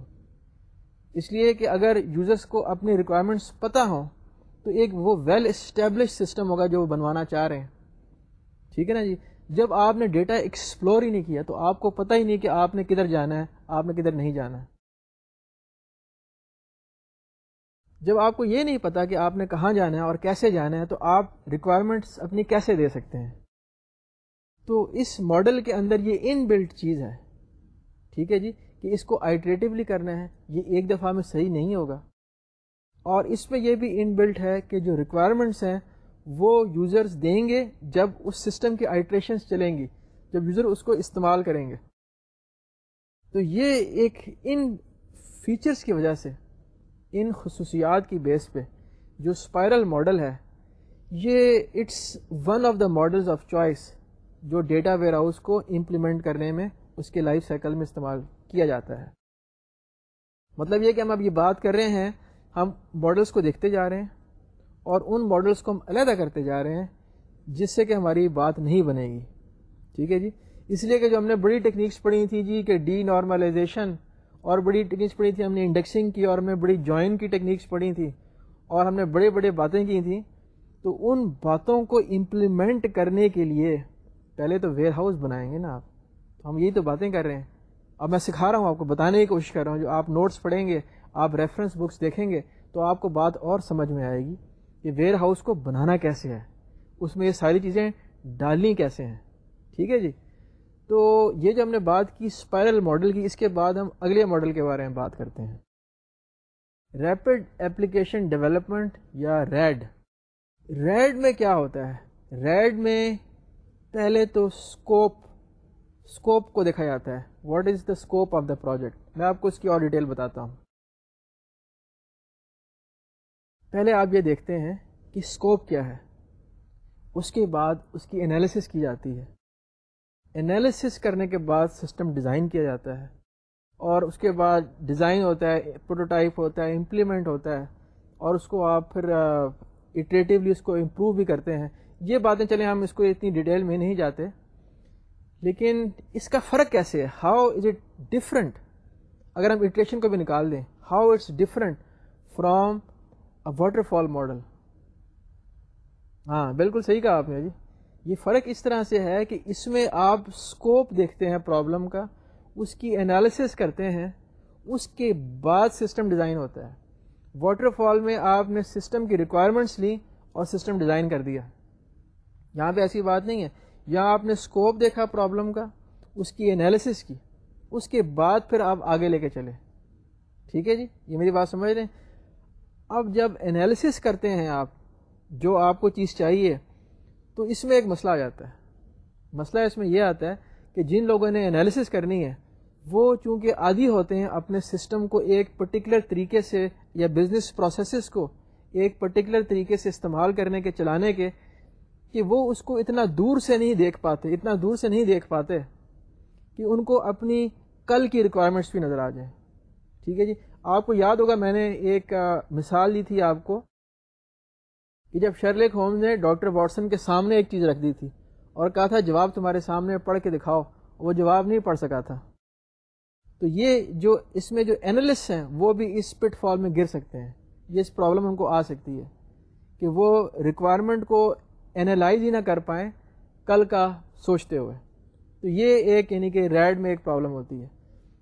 اس لیے کہ اگر یوزرس کو اپنی ریکوائرمنٹس پتہ ہوں، تو ایک وہ ویل اسٹیبلش سسٹم ہوگا جو وہ بنوانا چاہ رہے ہیں۔ ٹھیک ہے نا جی؟ جب آپ نے ڈیٹا ایکسپلور ہی نہیں کیا تو آپ کو پتہ ہی نہیں کہ آپ نے کدھر جانا ہے، آپ نے کدھر نہیں جانا ہے۔ جب آپ کو یہ نہیں پتا کہ آپ نے کہاں جانا ہے اور کیسے جانا ہے تو آپ ریکوائرمنٹس اپنی کیسے دے سکتے ہیں۔ تو اس ماڈل کے اندر یہ ان بلٹ چیز ہے۔ ٹھیک ہے جی؟ کہ اس کو آئیٹریٹیولی کرنا ہے، یہ ایک دفعہ میں صحیح نہیں ہوگا۔ اور اس میں یہ بھی ان بلٹ ہے کہ جو ریکوائرمنٹس ہیں وہ یوزرز دیں گے جب اس سسٹم کی آئٹریشنس چلیں گی، جب یوزر اس کو استعمال کریں گے۔ تو یہ ایک ان فیچرز کی وجہ سے، ان خصوصیات کی بیس پہ جو اسپائرل ماڈل ہے، یہ it's one of the models of choice جو ڈیٹا ویئر ہاؤس کو امپلیمنٹ کرنے میں اس کے لائف سائیکل میں استعمال کیا جاتا ہے۔ مطلب یہ کہ ہم اب یہ بات کر رہے ہیں، ہم ماڈلس کو دیکھتے جا رہے ہیں۔ اور ان ماڈلس کو ہم علیحدہ کرتے جا رہے ہیں، جس سے کہ ہماری بات نہیں بنے گی۔ ٹھیک ہے جی؟ اس لیے کہ جو ہم نے بڑی ٹیکنیکس پڑھی تھی جی کہ ڈی نارملائزیشن اور بڑی ٹیکنیکس پڑھی تھی ہم نے انڈیکسنگ کی اور ہم نے بڑی جوائن کی ٹیکنیکس پڑھی تھی اور ہم نے بڑے بڑے باتیں کی تھیں۔ تو ان باتوں کو امپلیمنٹ کرنے کے لیے پہلے تو ویئر ہاؤس بنائیں گے نا آپ۔ تو ہم یہی تو باتیں کر رہے ہیں۔ اب میں سکھا رہا ہوں، آپ کو بتانے کی کوشش کر رہا ہوں۔ جو آپ نوٹس پڑھیں گے، آپ ریفرنس بکس دیکھیں گے، تو آپ کو بات اور سمجھ میں آئے گی۔ کہ ویئر ہاؤس کو بنانا کیسے ہے؟ اس میں یہ ساری چیزیں ڈالنی کیسے ہیں؟ ٹھیک ہے جی؟ تو یہ جو ہم نے بات کی اسپائرل ماڈل کی، اس کے بعد ہم اگلے ماڈل کے بارے میں بات کرتے ہیں۔ ریپڈ ایپلیکیشن ڈیولپمنٹ یا ریڈ ریڈ میں کیا ہوتا ہے؟ ریڈ میں پہلے تو اسکوپ اسکوپ کو دیکھا جاتا ہے۔ What is the scope of the project میں آپ کو اس کی اور ڈیٹیل بتاتا ہوں۔ پہلے آپ یہ دیکھتے ہیں کہ اسکوپ کیا ہے۔ اس کے بعد اس کی انالیسس کی جاتی ہے۔ انالیسس کرنے کے بعد سسٹم ڈیزائن کیا جاتا ہے اور اس کے بعد ڈیزائن ہوتا ہے پروٹوٹائپ ہوتا ہے امپلیمنٹ ہوتا ہے اور اس کو آپ پھر اٹریٹیولی اس کو امپروو بھی کرتے ہیں۔ یہ باتیں چلیں، ہم اس کو اتنی ڈیٹیل میں نہیں جاتے۔ لیکن اس کا فرق کیسے ہے؟ ہاؤ از اٹ ڈفرنٹ اگر ہم اٹریشن کو بھی نکال دیں how it's different from waterfall model ہاں بالکل صحیح کہا آپ نے جی۔ یہ فرق اس طرح سے ہے کہ اس میں آپ اسکوپ دیکھتے ہیں پرابلم کا، اس کی انالیسس کرتے ہیں، اس کے بعد سسٹم ڈیزائن ہوتا ہے۔ واٹر فال میں آپ نے سسٹم کی ریکوائرمنٹس لی اور سسٹم ڈیزائن کر دیا۔ یہاں پہ ایسی بات نہیں ہے۔ یہاں آپ نے اسکوپ دیکھا پرابلم کا، اس کی انالیسس کی، اس کے بعد پھر آپ آگے لے کے چلے۔ ٹھیک ہے جی؟ یہ میری بات سمجھ رہے ہیں؟ اب جب انالیسس کرتے ہیں آپ جو آپ کو چیز چاہیے، تو اس میں ایک مسئلہ آ جاتا ہے۔ مسئلہ اس میں یہ آتا ہے کہ جن لوگوں نے انالیسس کرنی ہے، وہ چونکہ عادی ہوتے ہیں، اپنے سسٹم کو ایک پرٹیکولر طریقے سے یا بزنس پروسیسز کو ایک پرٹیکولر طریقے سے استعمال کرنے کے، چلانے کے، کہ وہ اس کو اتنا دور سے نہیں دیکھ پاتے، اتنا دور سے نہیں دیکھ پاتے کہ ان کو اپنی کل کی ریکوائرمنٹس بھی نظر آ جائیں۔ ٹھیک ہے جی؟ آپ کو یاد ہوگا میں نے ایک مثال دی تھی آپ کو کہ جب شرلیک ہومز نے ڈاکٹر واٹسن کے سامنے ایک چیز رکھ دی تھی اور کہا تھا، جواب تمہارے سامنے پڑھ کے دکھاؤ، وہ جواب نہیں پڑھ سکا تھا۔ تو یہ جو، اس میں جو اینالسٹ ہیں، وہ بھی اس پٹ فال میں گر سکتے ہیں۔ یہ اس پرابلم ان کو آ سکتی ہے کہ وہ ریکوائرمنٹ کو انالائز ہی نہ کر پائیں کل کا سوچتے ہوئے۔ تو یہ ایک یعنی کہ ریڈ میں ایک پرابلم ہوتی ہے۔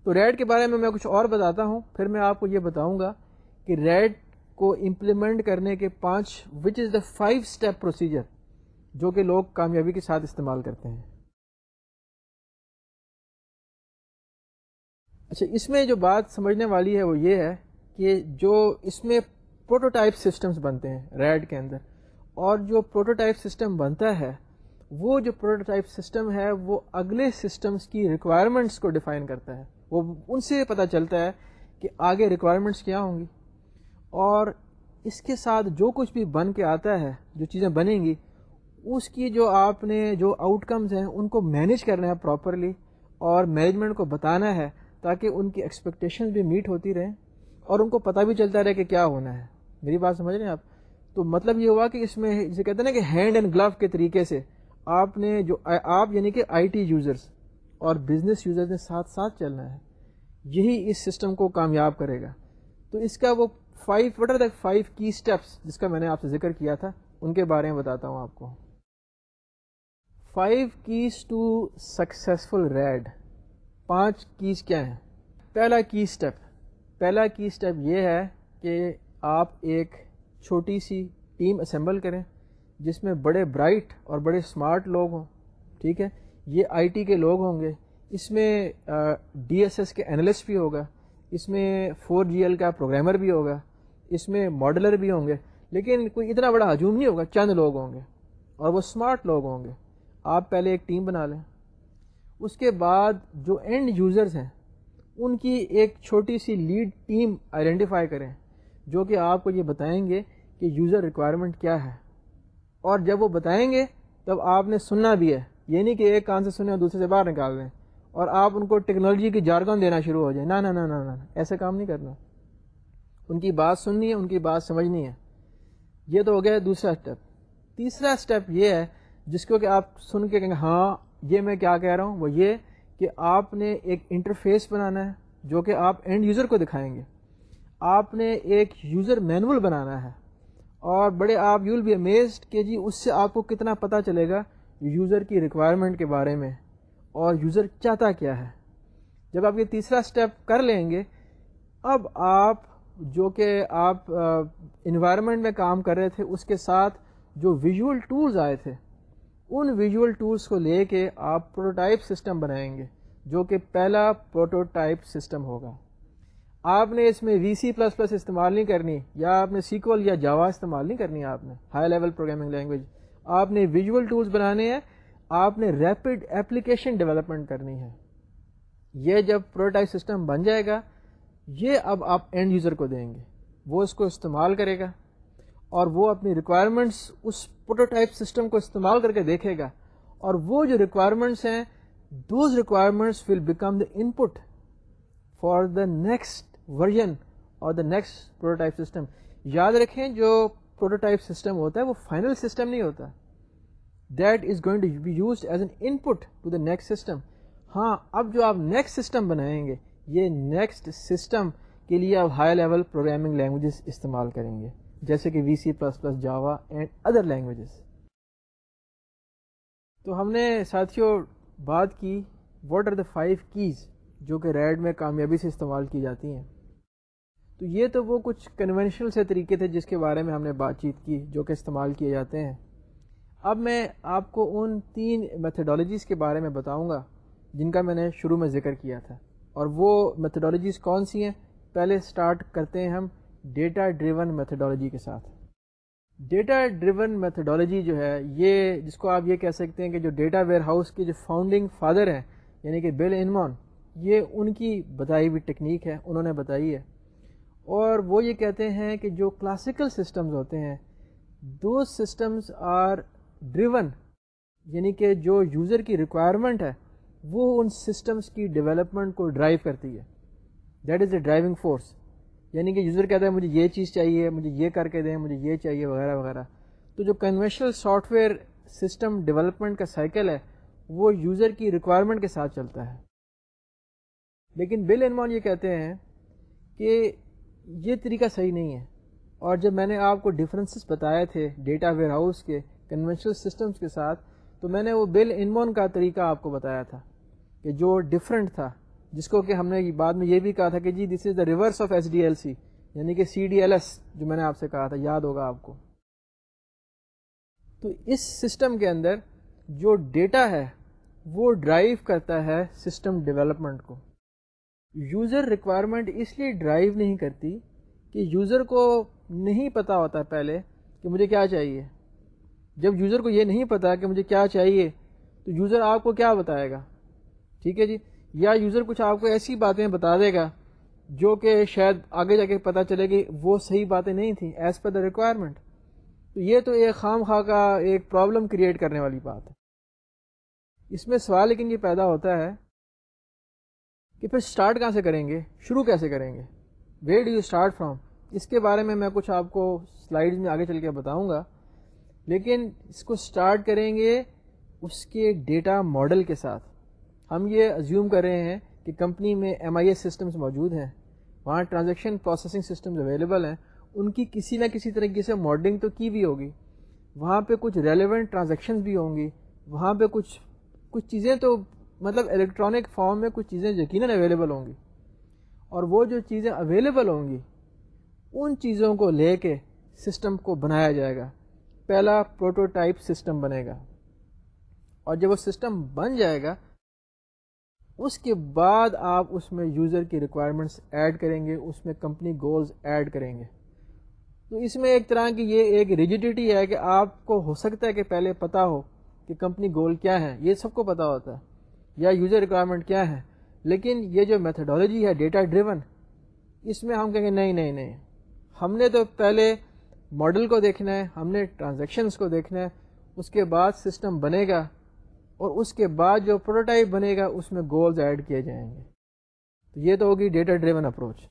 تو ریڈ کے بارے میں میں کچھ اور بتاتا ہوں، پھر میں آپ کو یہ بتاؤں گا کہ ریڈ کو امپلیمنٹ کرنے کے پانچ which is the five step procedure جو کہ لوگ کامیابی کے ساتھ استعمال کرتے ہیں۔ اچھا اس میں جو بات سمجھنے والی ہے وہ یہ ہے کہ جو اس میں پروٹوٹائپ سسٹمز بنتے ہیں ریڈ کے اندر، اور جو پروٹوٹائپ سسٹم بنتا ہے، وہ جو پروٹوٹائپ سسٹم ہے، وہ اگلے سسٹمز کی ریکوائرمنٹس کو ڈیفائن کرتا ہے۔ وہ ان سے پتہ چلتا ہے کہ آگے ریکوائرمنٹس کیا ہوں گی۔ اور اس کے ساتھ جو کچھ بھی بن کے آتا ہے، جو چیزیں بنیں گی، اس کی جو آپ نے جو آؤٹ کمز ہیں، ان کو مینیج کرنا ہے پراپرلی اور مینجمنٹ کو بتانا ہے تاکہ ان کی ایکسپیکٹیشن بھی میٹ ہوتی رہیں اور ان کو پتہ بھی چلتا رہے کہ کیا ہونا ہے۔ میری بات سمجھ رہے ہیں آپ؟ تو مطلب یہ ہوا کہ اس میں، جسے کہتے ہیں نا کہ ہینڈ اینڈ گلو کے طریقے سے آپ نے جو، آپ یعنی کہ آئی ٹی یوزرس اور بزنس یوزرز نے ساتھ ساتھ چلنا ہے۔ یہی اس سسٹم کو کامیاب کرے گا۔ تو اس کا وہ five what are the five کی اسٹیپس جس کا میں نے آپ سے ذکر کیا تھا، ان کے بارے میں بتاتا ہوں آپ کو۔ Five keys to successful red پانچ کیز کیا ہیں؟ پہلا کی اسٹیپ پہلا کی اسٹیپ یہ ہے کہ آپ ایک چھوٹی سی ٹیم اسمبل کریں، جس میں بڑے برائٹ اور بڑے اسمارٹ لوگ ہوں، ٹھیک ہے؟ یہ آئی ٹی کے لوگ ہوں گے۔ اس میں ڈی ایس ایس کے انالسٹ بھی ہوگا۔ اس میں فور جی ایل کا پروگرامر بھی ہوگا۔ اس میں ماڈلر بھی ہوں گے۔ لیکن کوئی اتنا بڑا ہجوم نہیں ہوگا، چند لوگ ہوں گے اور وہ اسمارٹ لوگ ہوں گے۔ آپ پہلے ایک ٹیم بنا لیں۔ اس کے بعد جو اینڈ یوزرز ہیں، ان کی ایک چھوٹی سی لیڈ ٹیم آئیڈینٹیفائی کریں، جو کہ آپ کو یہ بتائیں گے کہ یوزر ریکوائرمنٹ کیا ہے۔ اور جب وہ بتائیں گے، تب آپ نے سننا بھی ہے۔ یہ نہیں کہ ایک کان سے سنیں اور دوسرے سے باہر نکال دیں اور آپ ان کو ٹیکنالوجی کی جارگن دینا شروع ہو جائیں نہ نہ نہ نہ ایسے کام نہیں کرنا۔ ان کی بات سننی ہے، ان کی بات سمجھنی ہے۔ یہ تو ہو گیا دوسرا اسٹیپ تیسرا اسٹیپ یہ ہے، جس کو کہ آپ سن کے کہیں گے ہاں یہ میں کیا کہہ رہا ہوں، وہ یہ کہ آپ نے ایک انٹرفیس بنانا ہے جو کہ آپ اینڈ یوزر کو دکھائیں گے۔ آپ نے ایک یوزر مینول بنانا ہے۔ اور بڑے آپ یو ول بی امیزڈ کہ جی اس سے آپ کو کتنا پتہ چلے گا یوزر کی ریکوائرمنٹ کے بارے میں اور یوزر چاہتا کیا ہے۔ جب آپ یہ تیسرا اسٹیپ کر لیں گے، اب آپ جو کہ آپ انوائرمنٹ میں کام کر رہے تھے، اس کے ساتھ جو ویژول ٹولز آئے تھے، ان ویژول ٹولس کو لے کے آپ پروٹوٹائپ سسٹم بنائیں گے، جو کہ پہلا پروٹوٹائپ سسٹم ہوگا۔ آپ نے اس میں وی سی پلس پلس استعمال نہیں کرنی، یا آپ نے سیکول یا جاوا استعمال نہیں کرنی، آپ نے ہائی لیول پروگرامنگ لینگویج آپ نے ویژول ٹولس بنانے ہیں، آپ نے ریپڈ ایپلیکیشن ڈیولپمنٹ کرنی ہے۔ یہ جب پروٹوٹائپ سسٹم بن جائے گا، یہ اب آپ اینڈ یوزر کو دیں گے۔ وہ اس کو استعمال کرے گا اور وہ اپنی ریکوائرمنٹس اس پروٹوٹائپ سسٹم کو استعمال کر کے دیکھے گا۔ اور وہ جو ریکوائرمنٹس ہیں those requirements will become the input for the next version اور دا نیکسٹ پروٹوٹائپ سسٹم یاد رکھیں جو پروٹوٹائپ سسٹم ہوتا ہے، وہ فائنل سسٹم نہیں ہوتا۔ That is going to be used as an input to the next system ہاں اب جو آپ نیکسٹ سسٹم بنائیں گے، یہ نیکسٹ سسٹم کے لیے آپ ہائی لیول پروگرامنگ لینگویجز استعمال کریں گے، جیسے کہ V C plus plus Java and other languages تو ہم نے ساتھیوں بات کی what are the five keys جو کہ ریڈ میں کامیابی سے استعمال کی جاتی ہیں؟ تو یہ تو وہ کچھ کنونشنل سے طریقے تھے جس کے بارے میں ہم نے بات چیت کی جو کہ استعمال کیے جاتے ہیں۔ اب میں آپ کو ان تین میتھڈالوجیز کے بارے میں بتاؤں گا جن کا میں نے شروع میں ذکر کیا تھا۔ اور وہ میتھڈالوجیز کون سی ہیں؟ پہلے سٹارٹ کرتے ہیں ہم ڈیٹا ڈریون میتھڈالوجی کے ساتھ۔ ڈیٹا ڈریون میتھڈالوجی جو ہے، یہ جس کو آپ یہ کہہ سکتے ہیں کہ جو ڈیٹا ویئر ہاؤس کے جو فاؤنڈنگ فادر ہیں یعنی کہ بل انمون، یہ ان کی بتائی ہوئی ٹیکنیک ہے، انہوں نے بتائی ہے۔ اور وہ یہ کہتے ہیں کہ جو کلاسیکل سسٹمز ہوتے ہیں دو سسٹمز آر ڈریون یعنی کہ جو یوزر کی ریکوائرمنٹ ہے، وہ ان سسٹمز کی ڈیولپمنٹ کو ڈرائیو کرتی ہے. That is a driving force یعنی کہ یوزر کہتا ہے، مجھے یہ چیز چاہیے، مجھے یہ کر کے دیں، مجھے یہ چاہیے، وغیرہ وغیرہ. تو جو conventional software system development کا سائیکل ہے، وہ یوزر کی ریکوائرمنٹ کے ساتھ چلتا ہے. لیکن بل انمان یہ کہتے ہیں کہ یہ طریقہ صحیح نہیں ہے۔ اور جب میں نے آپ کو ڈفرینسز بتائے تھے ڈیٹا ویئر ہاؤس کے کنونشنل سسٹمز کے ساتھ، تو میں نے وہ بل انمون کا طریقہ آپ کو بتایا تھا کہ جو ڈفرینٹ تھا، جس کو کہ ہم نے بعد میں یہ بھی کہا تھا کہ جی this is the reverse of S D L C یعنی کہ سی ڈی ایل ایس جو میں نے آپ سے کہا تھا، یاد ہوگا آپ کو۔ تو اس سسٹم کے اندر جو ڈیٹا ہے، وہ ڈرائیو کرتا ہے سسٹم ڈیولپمنٹ کو۔ یوزر ریکوائرمنٹ اس لیے ڈرائیو نہیں کرتی کہ یوزر کو نہیں پتا ہوتا پہلے کہ مجھے کیا چاہیے۔ جب یوزر کو یہ نہیں پتا کہ مجھے کیا چاہیے، تو یوزر آپ کو کیا بتائے گا؟ ٹھیک ہے جی؟ یا یوزر کچھ آپ کو ایسی باتیں بتا دے گا جو کہ شاید آگے جا کے پتہ چلے گی وہ صحیح باتیں نہیں تھیں ایز پر دا ریکوائرمنٹ تو یہ تو ایک خام خواہ کا ایک پرابلم کریٹ کرنے والی بات ہے۔ اس میں سوال لیکن یہ پیدا ہوتا ہے کہ پھر سٹارٹ کہاں سے کریں گے؟ شروع کیسے کریں گے؟ Where do you start from اس کے بارے میں میں کچھ آپ کو سلائڈ میں آگے چل کے بتاؤں گا۔ لیکن اس کو سٹارٹ کریں گے اس کے ڈیٹا ماڈل کے ساتھ۔ ہم یہ ازیوم کر رہے ہیں کہ کمپنی میں ایم آئی ایس سسٹمز موجود ہیں۔ وہاں ٹرانزیکشن پروسیسنگ سسٹمز اویلیبل ہیں۔ ان کی کسی نہ کسی طریقے سے ماڈلنگ تو کی بھی ہوگی۔ وہاں پہ کچھ ریلیونٹ ٹرانزیکشنز بھی ہوں گی۔ وہاں پہ کچھ کچھ چیزیں تو مطلب الیکٹرانک فارم میں کچھ چیزیں یقیناً اویلیبل ہوں گی۔ اور وہ جو چیزیں اویلیبل ہوں گی، ان چیزوں کو لے کے سسٹم کو بنایا جائے گا۔ پہلا پروٹوٹائپ سسٹم بنے گا۔ اور جب وہ سسٹم بن جائے گا، اس کے بعد آپ اس میں یوزر کی ریکوائرمنٹس ایڈ کریں گے، اس میں کمپنی گولز ایڈ کریں گے۔ تو اس میں ایک طرح کی یہ ایک ریجیڈیٹی ہے کہ آپ کو ہو سکتا ہے کہ پہلے پتا ہو کہ کمپنی گول کیا ہے۔ یہ سب کو پتا ہوتا ہے۔ یا یوزر ریکوائرمنٹ کیا ہے لیکن یہ جو میتھڈالوجی ہے ڈیٹا ڈریون اس میں ہم کہیں گے نہیں نہیں نہیں۔ ہم نے تو پہلے ماڈل کو دیکھنا ہے، ہم نے ٹرانزیکشنس کو دیکھنا ہے، اس کے بعد سسٹم بنے گا اور اس کے بعد جو پروٹوٹائپ بنے گا، اس میں گولز ایڈ کیے جائیں گے۔ تو یہ تو ہوگی ڈیٹا ڈریون اپروچ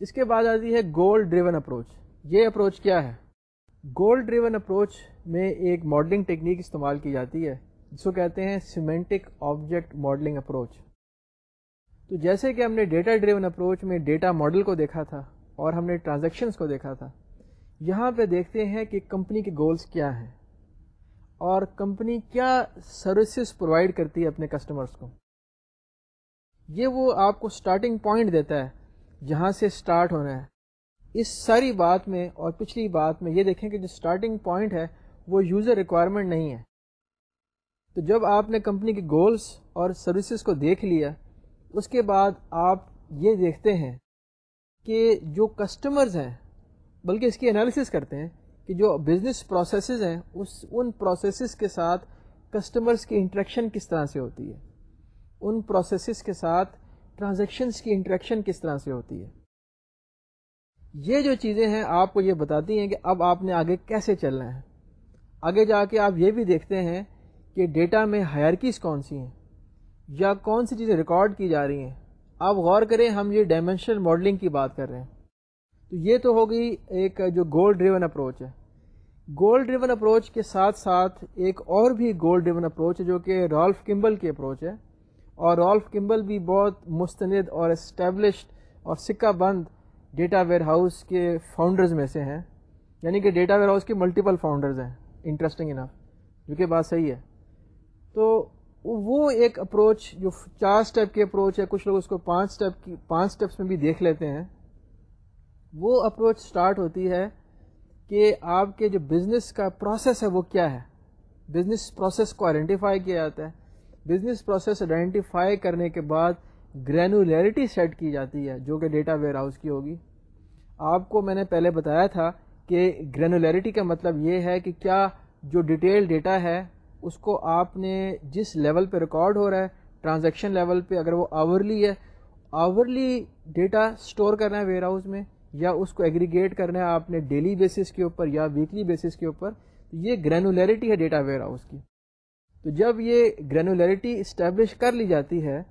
اس کے بعد آتی ہے گول ڈریون اپروچ یہ اپروچ کیا ہے؟ گول ڈریون اپروچ میں ایک ماڈلنگ ٹیکنیک استعمال کی جاتی ہے۔ جس کو کہتے ہیں سیمنٹک آبجیکٹ ماڈلنگ اپروچ تو جیسے کہ ہم نے ڈیٹا ڈریون اپروچ میں ڈیٹا ماڈل کو دیکھا تھا اور ہم نے ٹرانزیکشنس کو دیکھا تھا، یہاں پہ دیکھتے ہیں کہ کمپنی کے گولز کیا ہیں اور کمپنی کیا سروسز پرووائڈ کرتی ہے اپنے کسٹمرز کو۔ یہ وہ آپ کو سٹارٹنگ پوائنٹ دیتا ہے جہاں سے سٹارٹ ہونا ہے۔ اس ساری بات میں اور پچھلی بات میں یہ دیکھیں کہ جو سٹارٹنگ پوائنٹ ہے وہ یوزر ریکوائرمنٹ نہیں ہے۔ تو جب آپ نے کمپنی کے گولز اور سروسز کو دیکھ لیا، اس کے بعد آپ یہ دیکھتے ہیں کہ جو کسٹمرز ہیں، بلکہ اس کی انالیسس کرتے ہیں کہ جو بزنس پروسیسز ہیں، اس، ان پروسیسز کے ساتھ کسٹمرز کی انٹریکشن کس طرح سے ہوتی ہے؟ ان پروسیسز کے ساتھ ٹرانزیکشنس کی انٹریکشن کس طرح سے ہوتی ہے؟ یہ جو چیزیں ہیں، آپ کو یہ بتاتی ہیں کہ اب آپ نے آگے کیسے چلنا ہے۔ آگے جا کے آپ یہ بھی دیکھتے ہیں کہ ڈیٹا میں ہائرکیز کون سی ہیں یا کون سی چیزیں ریکارڈ کی جا رہی ہیں؟ آپ غور کریں، ہم یہ ڈائمینشنل ماڈلنگ کی بات کر رہے ہیں۔ تو یہ تو ہوگی ایک جو گول ڈریون اپروچ ہے۔ گول ڈریون اپروچ کے ساتھ ساتھ ایک اور بھی گول ڈریون اپروچ ہے جو کہ رالف کمبل کی اپروچ ہے۔ اور رالف کمبل بھی بہت مستند اور اسٹیبلشڈ اور سکہ بند ڈیٹا ویئر ہاؤس کے فاؤنڈرز میں سے ہیں۔ یعنی کہ ڈیٹا ویئر ہاؤس کے ملٹیپل فاؤنڈرز ہیں۔ انٹرسٹنگ انف جو کہ بات صحیح ہے۔ تو وہ ایک اپروچ جو چار سٹیپ کی اپروچ ہے، کچھ لوگ اس کو پانچ سٹیپ کی، پانچ سٹیپس میں بھی دیکھ لیتے ہیں۔ وہ اپروچ سٹارٹ ہوتی ہے کہ آپ کے جو بزنس کا پروسیس ہے وہ کیا ہے۔ بزنس پروسیس کو آئیڈینٹیفائی کیا جاتا ہے۔ بزنس پروسیس آئیڈینٹیفائی کرنے کے بعد گرینولیرٹی سیٹ کی جاتی ہے، جو کہ ڈیٹا ویئر ہاؤس کی ہوگی۔ آپ کو میں نے پہلے بتایا تھا کہ گرینولیرٹی کا مطلب یہ ہے کہ کیا جو ڈیٹیل ڈیٹا ہے اس کو آپ نے جس لیول پہ ریکارڈ ہو رہا ہے، ٹرانزیکشن لیول پہ اگر وہ آورلی ہے آورلی ڈیٹا اسٹور کرنا ہے ویئر ہاؤس میں، یا اس کو ایگریگیٹ کرنا ہے آپ نے ڈیلی بیسس کے اوپر یا ویکلی بیسس کے اوپر یہ گرینولیرٹی ہے ڈیٹا ویئر ہاؤس کی۔ تو جب یہ گرینولیرٹی اسٹیبلش کر لی جاتی ہے،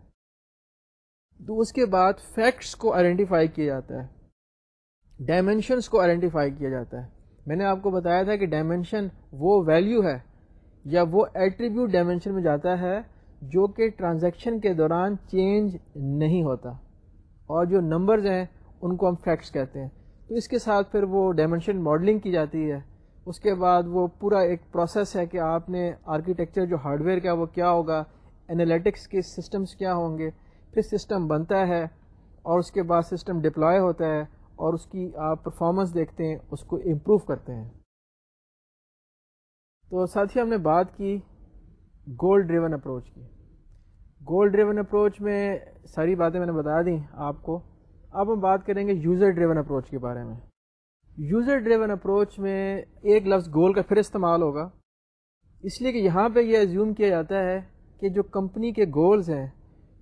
تو اس کے بعد فیکٹس کو آئیڈینٹیفائی کیا جاتا ہے۔ ڈائمینشنس کو آئیڈینٹیفائی کیا جاتا ہے۔ میں نے آپ کو بتایا تھا کہ ڈائمینشن وہ ویلیو ہے یا وہ ایٹریبیوٹ ڈائمینشن میں جاتا ہے جو کہ ٹرانزیکشن کے دوران چینج نہیں ہوتا۔ اور جو نمبرز ہیں، ان کو ہم فیکٹس کہتے ہیں۔ تو اس کے ساتھ پھر وہ ڈائمینشن ماڈلنگ کی جاتی ہے۔ اس کے بعد وہ پورا ایک پروسیس ہے کہ آپ نے آرکیٹیکچر جو ہارڈ ویئر کا وہ کیا ہوگا؟ انالیٹکس کے سسٹمز کیا ہوں گے؟ پھر سسٹم بنتا ہے اور اس کے بعد سسٹم ڈپلائے ہوتا ہے اور اس کی آپ پرفارمنس دیکھتے ہیں، اس کو امپروو کرتے ہیں۔ تو ساتھ ہی ہم نے بات کی گولڈ ڈریون اپروچ کی۔ گولڈ ڈریون اپروچ میں ساری باتیں میں نے بتا دیں آپ کو۔ اب ہم بات کریں گے یوزر ڈریون اپروچ کے بارے میں۔ یوزر ڈریون اپروچ میں ایک لفظ گول کا پھر استعمال ہوگا۔ اس لیے کہ یہاں پہ یہ ایزیوم کیا جاتا ہے کہ جو کمپنی کے گولز ہیں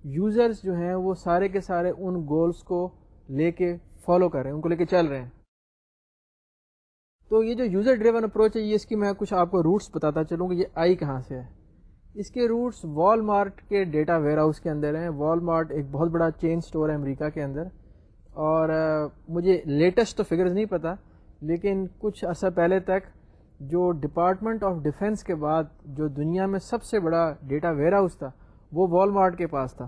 یوزرز جو ہیں، وہ سارے کے سارے ان گولز کو لے کے فالو کر رہے ہیں، ان کو لے کے چل رہے ہیں۔ تو یہ جو یوزر ڈریون اپروچ ہے، یہ اس کی میں کچھ آپ کو روٹس بتاتا چلوں کہ یہ آئی کہاں سے ہے؟ اس کے روٹس وال مارٹ کے ڈیٹا ویئر ہاؤس کے اندر ہیں۔ وال مارٹ ایک بہت بڑا چین اسٹور ہے امریکہ کے اندر۔ اور مجھے لیٹسٹ تو فگرز نہیں پتہ لیکن کچھ عرصہ پہلے تک جو ڈپارٹمنٹ آف ڈیفنس کے بعد جو دنیا میں سب سے بڑا ڈیٹا ویئر ہاؤس تھا، وہ وال مارٹ کے پاس تھا۔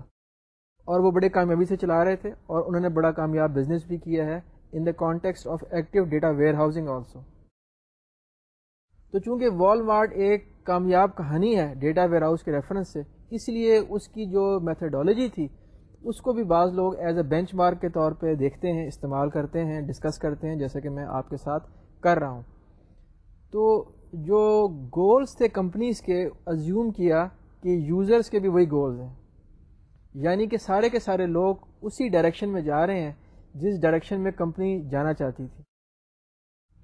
اور وہ بڑے کامیابی سے چلا رہے تھے اور انہوں نے بڑا کامیاب بزنس بھی کیا ہے۔ In the context of active data warehousing also تو چونکہ وال مارٹ ایک کامیاب کہانی ہے ڈیٹا ویئر ہاؤس کے ریفرنس سے، اس لیے اس کی جو میتھڈالوجی تھی، اس کو بھی بعض لوگ ایز اے بینچ مارک کے طور پہ دیکھتے ہیں، استعمال کرتے ہیں ڈسکس کرتے ہیں جیسے کہ میں آپ کے ساتھ کر رہا ہوں۔ تو جو گولز تھے کمپنیز کے ازیوم کیا کہ یوزرز کے بھی وہی گولز ہیں۔ یعنی کہ سارے کے سارے لوگ اسی ڈائریکشن میں جا رہے ہیں جس ڈائریکشن میں کمپنی جانا چاہتی تھی۔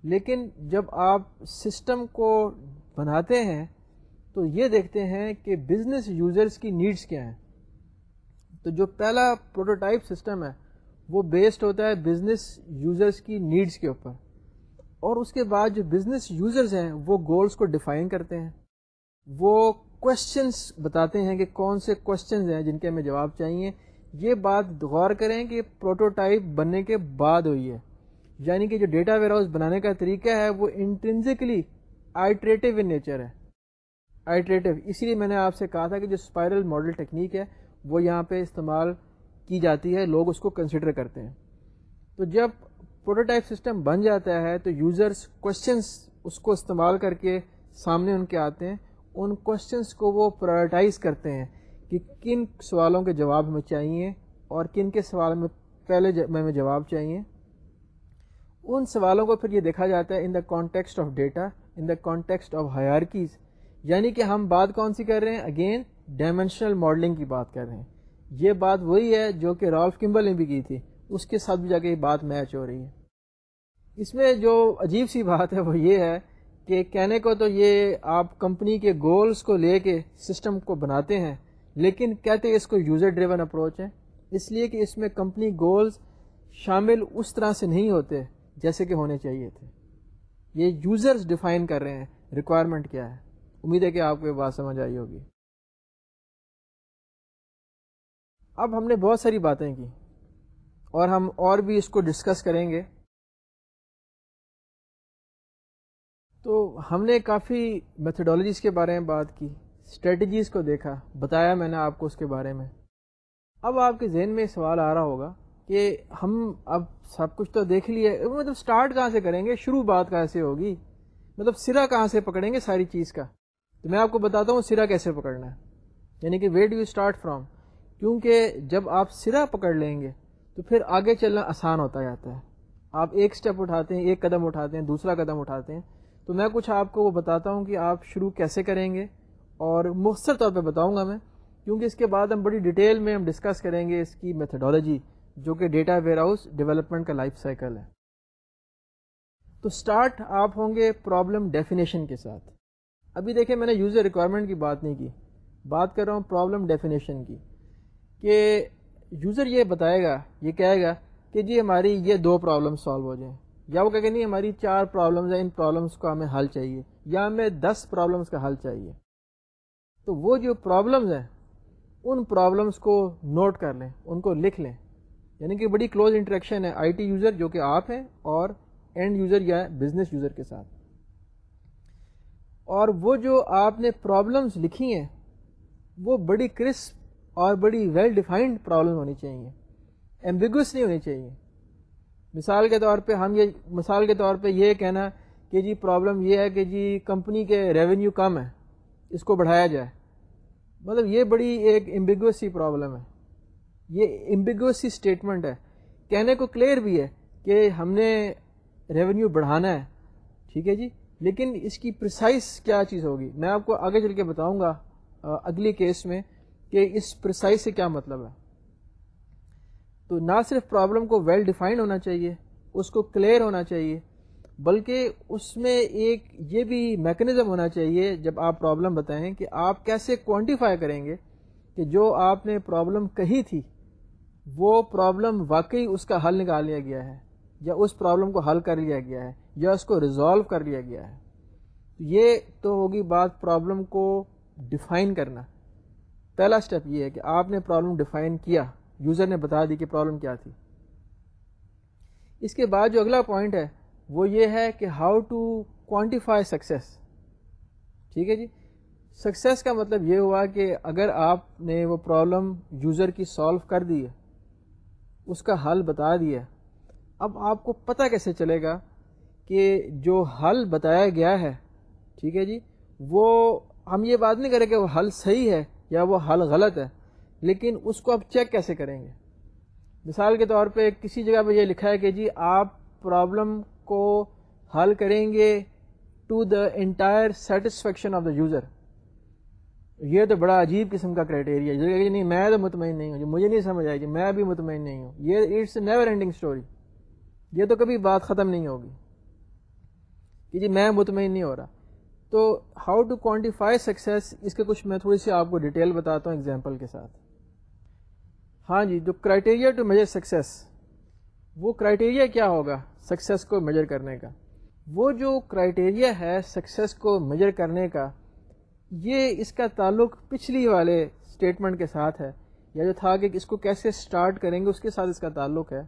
لیکن جب آپ سسٹم کو بناتے ہیں، تو یہ دیکھتے ہیں کہ بزنس یوزرز کی نیڈس کیا ہیں۔ تو جو پہلا پروٹوٹائپ سسٹم ہے، وہ بیسڈ ہوتا ہے بزنس یوزرس کی نیڈس کے اوپر۔ اور اس کے بعد جو بزنس یوزرز ہیں، وہ گولز کو ڈیفائن کرتے ہیں۔ وہ کوشچنس بتاتے ہیں کہ کون سے کوشچنز ہیں جن کے ہمیں جواب چاہیے۔ یہ بات غور کریں کہ پروٹوٹائپ بننے کے بعد ہوئی ہے۔ یعنی کہ جو ڈیٹا ویئر ہاؤس بنانے کا طریقہ ہے وہ انٹرنزکلی آئیٹریٹو ان نیچر ہے۔ آئیٹریٹو اسی لیے میں نے آپ سے کہا تھا کہ جو اسپائرل ماڈل ٹیکنیک ہے، وہ یہاں پہ استعمال کی جاتی ہے، لوگ اس کو کنسیڈر کرتے ہیں۔ تو جب پروٹوٹائپ سسٹم بن جاتا ہے تو یوزرس کوشچنس اس کو استعمال کر کے سامنے ان کے آتے ہیں، ان کوشچنس کو وہ پرائرٹائز کرتے ہیں۔ کہ کن سوالوں کے جواب ہمیں چاہیے اور کن کے سوال میں پہلے میں جواب چاہیے۔ ان سوالوں کو پھر یہ دیکھا جاتا ہے in the context of data in the context of hierarchies یعنی کہ ہم بات کون سی کر رہے ہیں؟ اگین ڈائمینشنل ماڈلنگ کی بات کر رہے ہیں۔ یہ بات وہی ہے جو کہ رالف کمبل نے بھی کی تھی۔ اس کے ساتھ بھی جا کے یہ بات میچ ہو رہی ہے۔ اس میں جو عجیب سی بات ہے وہ یہ ہے کہ کہنے کو تو یہ آپ کمپنی کے گولز کو لے کے سسٹم کو بناتے ہیں لیکن کہتے اس کو یوزر ڈریون اپروچ ہے۔ اس لیے کہ اس میں کمپنی گولز شامل اس طرح سے نہیں ہوتے جیسے کہ ہونے چاہیے تھے۔ یہ یوزرز ڈیفائن کر رہے ہیں۔ ریکوائرمنٹ کیا ہے؟ امید ہے کہ آپ کو یہ بات سمجھ آئی ہوگی۔ اب ہم نے بہت ساری باتیں کی اور ہم اور بھی اس کو ڈسکس کریں گے۔ تو ہم نے کافی میتھڈالوجیز کے بارے میں بات کی۔ اسٹریٹجیز کو دیکھا، بتایا میں نے آپ کو اس کے بارے میں۔ اب آپ کے ذہن میں سوال آ رہا ہوگا کہ ہم اب سب کچھ تو دیکھ لیے مطلب اسٹارٹ کہاں سے کریں گے؟ شروع بات کہاں سے ہوگی؟ مطلب سرا کہاں سے پکڑیں گے ساری چیز کا؟ تو میں آپ کو بتاتا ہوں سرا کیسے پکڑنا ہے۔ یعنی کہ ویٹ یو اسٹارٹ فرام کیونکہ جب آپ سرا پکڑ لیں گے تو پھر آگے چلنا آسان ہوتا جاتا ہے۔ آپ ایک سٹیپ اٹھاتے ہیں، ایک قدم اٹھاتے ہیں، دوسرا قدم اٹھاتے ہیں۔ تو میں کچھ آپ کو وہ بتاتا ہوں کہ آپ شروع کیسے کریں گے۔ اور مختصر طور پہ بتاؤں گا میں، کیونکہ اس کے بعد ہم بڑی ڈیٹیل میں ہم ڈسکس کریں گے اس کی میتھڈالوجی جو کہ ڈیٹا ویئر ہاؤس ڈیولپمنٹ کا لائف سائیکل ہے۔ تو سٹارٹ آپ ہوں گے پرابلم ڈیفینیشن کے ساتھ۔ ابھی دیکھیں میں نے یوزر ریکوائرمنٹ کی بات نہیں کی، بات کر رہا ہوں پرابلم ڈیفینیشن کی۔ کہ یوزر یہ بتائے گا، یہ کہے گا کہ جی ہماری یہ دو پرابلم سالو ہو جائیں۔ یا وہ کہ نہیں، ہماری چار پرابلمز ہیں، ان پرابلمس کا ہمیں حل چاہیے، یا ہمیں دس پرابلمس کا حل چاہیے۔ تو وہ جو پرابلمز ہیں، ان پرابلمس کو نوٹ کر لیں، ان کو لکھ لیں. یعنی کہ بڑی کلوز انٹریکشن ہے آئی ٹی یوزر جو کہ آپ ہیں اور اینڈ یوزر یا بزنس یوزر کے ساتھ. اور وہ جو آپ نے پرابلمس لکھی ہیں، وہ بڑی کرسپ اور بڑی ویل ڈیفائنڈ پرابلم ہونی چاہیے. ایمبیگوس نہیں ہونی چاہیے. مثال کے طور پہ ہم یہ، مثال کے طور پہ یہ کہنا کہ جی پرابلم یہ ہے کہ جی کمپنی کے ریونیو کم ہے، اس کو بڑھایا جائے. مطلب یہ بڑی ایک امبیگوس سی پرابلم ہے۔ یہ امبیگوس سی اسٹیٹمنٹ ہے۔ کہنے کو کلیئر بھی ہے کہ ہم نے ریونیو بڑھانا ہے۔ ٹھیک ہے جی؟ لیکن اس کی پرسائز کیا چیز ہوگی؟ میں آپ کو آگے چل کے بتاؤں گا اگلی کیس میں کہ اس پرسائز سے کیا مطلب ہے۔ تو نہ صرف پرابلم کو ویل ڈیفائنڈ ہونا چاہیے، اس کو کلیئر ہونا چاہیے۔ بلکہ اس میں ایک یہ بھی میکنزم ہونا چاہیے جب آپ پرابلم بتائیں کہ آپ کیسے کوانٹیفائی کریں گے کہ جو آپ نے پرابلم کہی تھی، وہ پرابلم واقعی اس کا حل نکال لیا گیا ہے، یا اس پرابلم کو حل کر لیا گیا ہے، یا اس کو ریزالو کر لیا گیا ہے۔ یہ تو ہوگی بات پرابلم کو ڈیفائن کرنا۔ پہلا اسٹیپ یہ ہے کہ آپ نے پرابلم ڈیفائن کیا۔ یوزر نے بتا دی کہ پرابلم کیا تھی۔ اس کے بعد جو اگلا پوائنٹ ہے وہ یہ ہے کہ ہاؤ ٹو کوانٹیفائی سکسیس ٹھیک ہے جی؟ سکسیس کا مطلب یہ ہوا کہ اگر آپ نے وہ پرابلم یوزر کی سالو کر دی ہے، اس کا حل بتا دیا اب آپ کو پتہ کیسے چلے گا کہ جو حل بتایا گیا ہے، ٹھیک ہے جی؟ وہ ہم یہ بات نہیں کریں کہ وہ حل صحیح ہے یا وہ حل غلط ہے، لیکن اس کو آپ چیک کیسے کریں گے؟ مثال کے طور پہ کسی جگہ پہ یہ لکھا ہے کہ جی آپ پرابلم کو حل کریں گے to the entire satisfaction of the user یہ تو بڑا عجیب قسم کا کرائٹیریا ہے۔ نہیں، میں تو مطمئن نہیں ہوں۔ مجھے نہیں سمجھ آئے گی میں بھی مطمئن نہیں ہوں۔ یہ اٹس نیور اینڈنگ اسٹوری یہ تو کبھی بات ختم نہیں ہوگی۔ کہ جی میں مطمئن نہیں ہو رہا۔ تو ہاؤ ٹو کوانٹیفائی سکسیس اس کے کچھ میں تھوڑی سی آپ کو ڈیٹیل بتاتا ہوں اگزامپل کے ساتھ۔ ہاں جی جو کرائٹیریا ٹو میجر سکسیس وہ کرائٹیریا کیا ہوگا سکسیس کو میجر کرنے کا؟ وہ جو کرائٹیریا ہے سکسیس کو میجر کرنے کا، یہ اس کا تعلق پچھلی والے اسٹیٹمنٹ کے ساتھ ہے، یا جو تھا کہ اس کو کیسے اسٹارٹ کریں گے، اس کے ساتھ اس کا تعلق ہے۔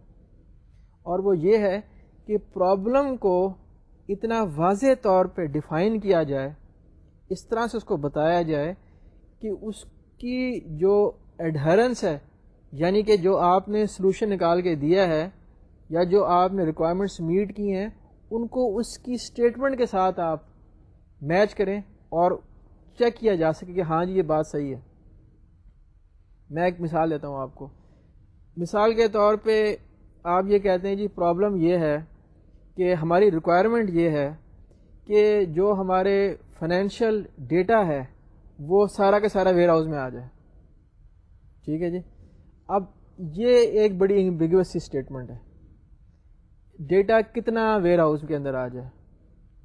اور وہ یہ ہے کہ پرابلم کو اتنا واضح طور پہ ڈیفائن کیا جائے، اس طرح سے اس کو بتایا جائے کہ اس کی جو ایڈہرنس ہے یعنی کہ جو آپ نے سلوشن نکال کے دیا ہے یا جو آپ نے ریکوائرمنٹس میٹ کی ہیں، ان کو اس کی اسٹیٹمنٹ کے ساتھ آپ میچ کریں اور چیک کیا جا سکے کہ ہاں جی یہ بات صحیح ہے۔ میں ایک مثال دیتا ہوں آپ کو۔ مثال کے طور پہ آپ یہ کہتے ہیں جی پرابلم یہ ہے کہ ہماری ریکوائرمنٹ یہ ہے کہ جو ہمارے فائنینشیل ڈیٹا ہے وہ سارا کا سارا ویئر ہاؤس میں آ جائے۔ ٹھیک ہے جی؟ اب یہ ایک بڑی امبیگوس اسٹیٹمنٹ ہے۔ ڈیٹا کتنا ویئر ہاؤس کے اندر آ جائے۔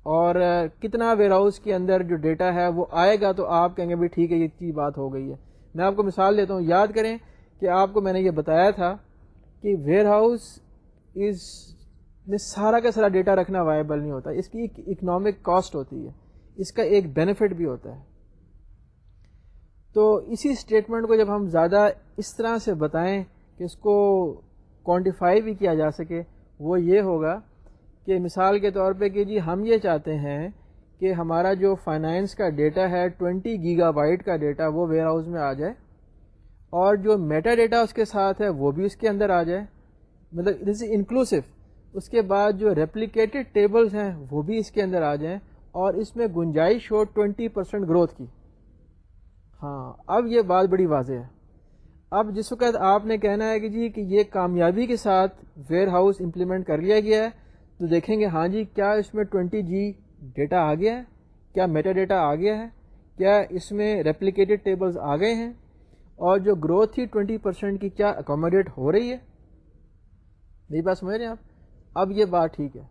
اور کتنا ویئر ہاؤس کے اندر جو ڈیٹا ہے وہ آئے گا تو آپ کہیں گے بھی ٹھیک ہے، یہ چیز بات ہو گئی ہے۔ میں آپ کو مثال دیتا ہوں، یاد کریں کہ آپ کو میں نے یہ بتایا تھا کہ ویئر ہاؤس از میں سارا کا سارا ڈیٹا رکھنا وائبل نہیں ہوتا، اس کی ایک اکنامک کاسٹ ہوتی ہے، اس کا ایک بینیفٹ بھی ہوتا ہے۔ تو اسی اسٹیٹمنٹ کو جب ہم زیادہ اس طرح سے بتائیں کہ اس کو کوانٹیفائی بھی کیا جا سکے وہ یہ ہوگا کہ مثال کے طور پہ کہ جی ہم یہ چاہتے ہیں کہ ہمارا جو فائنانس کا ڈیٹا ہے ٹوینٹی گیگا بائٹ کا ڈیٹا وہ ویئر ہاؤس میں آ جائے اور جو میٹا ڈیٹا اس کے ساتھ ہے وہ بھی اس کے اندر آ جائے۔ مطلب دس از انکلوسو اس کے بعد جو ریپلیکیٹڈ ٹیبلز ہیں وہ بھی اس کے اندر آ جائیں اور اس میں گنجائش ہو ٹوینٹی پرسینٹ گروتھ کی۔ ہاں اب یہ بات بڑی واضح ہے۔ اب جس وقت آپ نے کہنا ہے کہ جی کہ یہ کامیابی کے ساتھ ویئر ہاؤس امپلیمنٹ کر لیا گیا ہے، تو دیکھیں گے ہاں جی کیا اس میں ٹوینٹی جی ڈیٹا آ گیا ہے؟ کیا میٹا ڈیٹا آ گیا ہے؟ کیا اس میں ریپلیکیٹڈ ٹیبلز آ گئے ہیں؟ اور جو گروتھ تھی ٹوینٹی پرسینٹ کی، کیا اکوموڈیٹ ہو رہی ہے؟ میری بات سمجھ رہے ہیں آپ؟ اب یہ بات ٹھیک ہے۔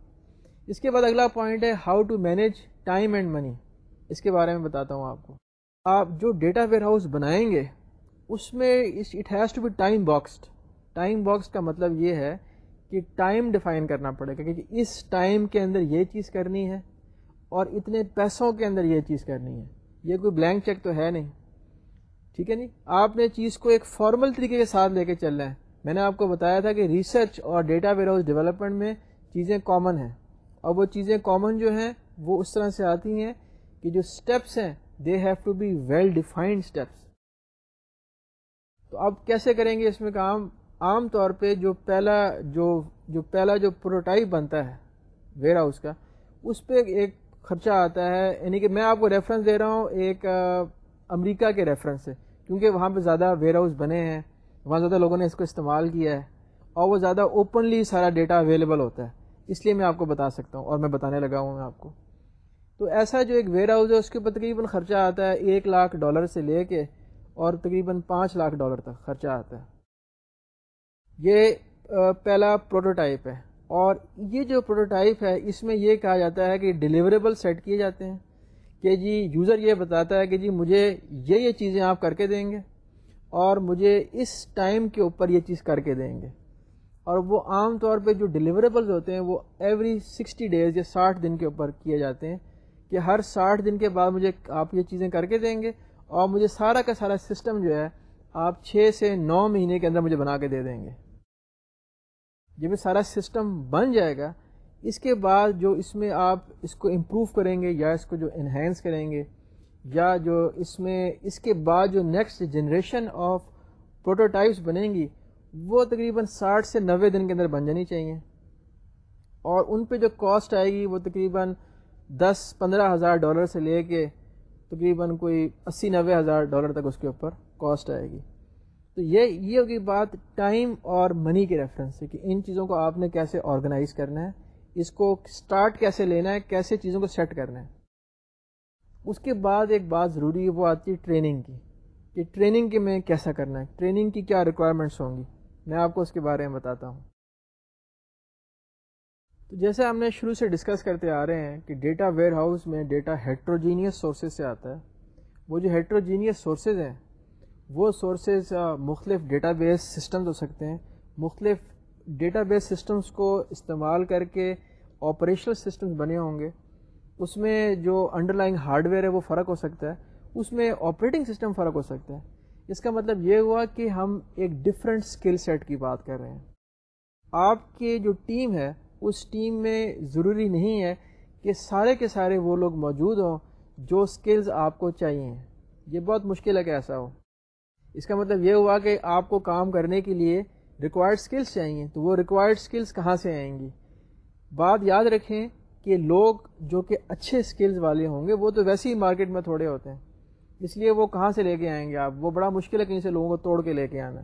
اس کے بعد اگلا پوائنٹ ہے how to manage time and money اس کے بارے میں بتاتا ہوں آپ کو۔ آپ جو ڈیٹا ویئر ہاؤس بنائیں گے اس میں it has to be time boxed time box کا مطلب یہ ہے کہ ٹائم ڈیفائن کرنا پڑے گا کہ اس ٹائم کے اندر یہ چیز کرنی ہے اور اتنے پیسوں کے اندر یہ چیز کرنی ہے. یہ کوئی بلینک چیک تو ہے نہیں. ٹھیک ہے نہیں آپ نے چیز کو ایک فارمل طریقے کے ساتھ لے کے چل رہے ہیں میں نے آپ کو بتایا تھا کہ ریسرچ اور ڈیٹا ویئر ہاؤس ڈیولپمنٹ میں چیزیں کامن ہیں. اور وہ چیزیں کامن جو ہیں وہ اس طرح سے آتی ہیں کہ جو اسٹیپس ہیں they have to be well defined steps تو اب کیسے کریں گے اس میں کام؟ عام طور پہ جو پہلا جو جو پہلا جو پروٹائپ بنتا ہے ویئر ہاؤس کا، اس پہ ایک خرچہ آتا ہے یعنی کہ میں آپ کو ریفرنس دے رہا ہوں ایک امریکہ کے ریفرنس سے، کیونکہ وہاں پہ زیادہ ویئر ہاؤس بنے ہیں، وہاں زیادہ لوگوں نے اس کو استعمال کیا ہے، اور وہ زیادہ اوپنلی سارا ڈیٹا اویلیبل ہوتا ہے، اس لیے میں آپ کو بتا سکتا ہوں، اور میں بتانے لگا ہوں میں آپ کو۔ تو ایسا جو ایک ویئر ہاؤس ہے، اس کے اوپر تقریباً خرچہ آتا ہے ایک لاکھ ڈالر سے لے کے اور تقریباً پانچ لاکھ ڈالر تک خرچہ آتا ہے۔ یہ پہلا پروٹوٹائپ ہے۔ اور یہ جو پروٹوٹائپ ہے، اس میں یہ کہا جاتا ہے کہ ڈیلیوریبل سیٹ کیے جاتے ہیں۔ کہ جی یوزر یہ بتاتا ہے کہ جی مجھے یہ یہ چیزیں آپ کر کے دیں گے اور مجھے اس ٹائم کے اوپر یہ چیز کر کے دیں گے۔ اور وہ عام طور پہ جو ڈیلیوریبلز ہوتے ہیں، وہ ایوری سکسٹی ڈیز یا ساٹھ دن کے اوپر کیے جاتے ہیں کہ ہر ساٹھ دن کے بعد مجھے آپ یہ چیزیں کر کے دیں گے۔ اور مجھے سارا کا سارا سسٹم جو ہے، آپ چھ سے نو مہینے کے اندر مجھے بنا کے دے دیں گے۔ جب یہ سارا سسٹم بن جائے گا، اس کے بعد جو اس میں آپ اس کو امپروو کریں گے یا اس کو جو انہینس کریں گے، یا جو اس میں اس کے بعد جو نیکسٹ جنریشن آف پروٹوٹائپس بنیں گی، وہ تقریباً ساٹھ سے نوے دن کے اندر بن جانی چاہیے۔ اور ان پہ جو کاسٹ آئے گی، وہ تقریباً دس پندرہ ہزار ڈالر سے لے کے تقریباً کوئی اسی نوے ہزار ڈالر تک اس کے اوپر کاسٹ آئے گی۔ تو یہ یہ ہوگی بات ٹائم اور منی کے ریفرنس سے کہ ان چیزوں کو آپ نے کیسے آرگنائز کرنا ہے، اس کو سٹارٹ کیسے لینا ہے، کیسے چیزوں کو سیٹ کرنا ہے۔ اس کے بعد ایک بات ضروری ہے، وہ آتی ہے ٹریننگ کی، کہ ٹریننگ کے میں کیسا کرنا ہے ٹریننگ کی کیا ریکوائرمنٹس ہوں گی۔ میں آپ کو اس کے بارے میں بتاتا ہوں۔ تو جیسے ہم نے شروع سے ڈسکس کرتے آ رہے ہیں کہ ڈیٹا ویئر ہاؤس میں ڈیٹا ہیٹروجینیس سورسز سے آتا ہے۔ وہ جو ہیٹروجینیس سورسز ہیں، وہ سورسز مختلف ڈیٹا بیس سسٹمز ہو سکتے ہیں۔ مختلف ڈیٹا بیس سسٹمز کو استعمال کر کے آپریشنل سسٹمز بنے ہوں گے۔ اس میں جو انڈر لائن ہارڈ ویئر ہے وہ فرق ہو سکتا ہے۔ اس میں آپریٹنگ سسٹم فرق ہو سکتا ہے۔ اس کا مطلب یہ ہوا کہ ہم ایک ڈفرینٹ اسکل سیٹ کی بات کر رہے ہیں۔ آپ کی جو ٹیم ہے اس ٹیم میں ضروری نہیں ہے کہ سارے کے سارے وہ لوگ موجود ہوں جو اسکلز آپ کو چاہیے یہ بہت مشکل ہے کہ ایسا ہو۔ اس کا مطلب یہ ہوا کہ آپ کو کام کرنے کے لیے ریکوائرڈ اسکلس چاہیے۔ تو وہ ریکوائرڈ اسکلس کہاں سے آئیں گی؟ بات یاد رکھیں کہ لوگ جو کہ اچھے اسکلز والے ہوں گے، وہ تو ویسے ہی مارکیٹ میں تھوڑے ہوتے ہیں۔ اس لیے وہ کہاں سے لے کے آئیں گے آپ؟ وہ بڑا مشکل ہے کہیں سے لوگوں کو توڑ کے لے کے آنا۔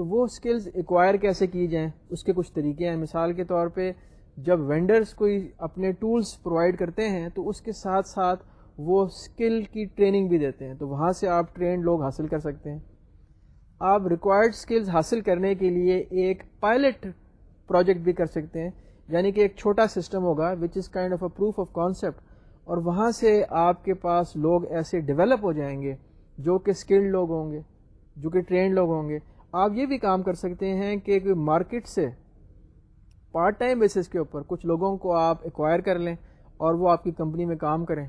تو وہ اسکلز ایکوائر کیسے کی جائیں؟ اس کے کچھ طریقے ہیں۔ مثال کے طور پہ، جب وینڈرز کوئی اپنے ٹولز پرووائڈ کرتے ہیں، تو اس کے ساتھ ساتھ وہ اسکل کی ٹریننگ بھی دیتے ہیں۔ تو وہاں سے آپ ٹرینڈ لوگ حاصل کر سکتے ہیں۔ آپ ریکوائرڈ اسکلز حاصل کرنے کے لیے ایک پائلٹ پروجیکٹ بھی کر سکتے ہیں۔ یعنی کہ ایک چھوٹا سسٹم ہوگا which is kind of a proof of concept اور وہاں سے آپ کے پاس لوگ ایسے ڈیولپ ہو جائیں گے، جو کہ اسکلڈ لوگ ہوں گے، جو کہ ٹرینڈ لوگ ہوں گے۔ آپ یہ بھی کام کر سکتے ہیں کہ مارکیٹ سے پارٹ ٹائم بیسس کے اوپر کچھ لوگوں کو آپ ایکوائر کر لیں اور وہ آپ کی کمپنی میں کام کریں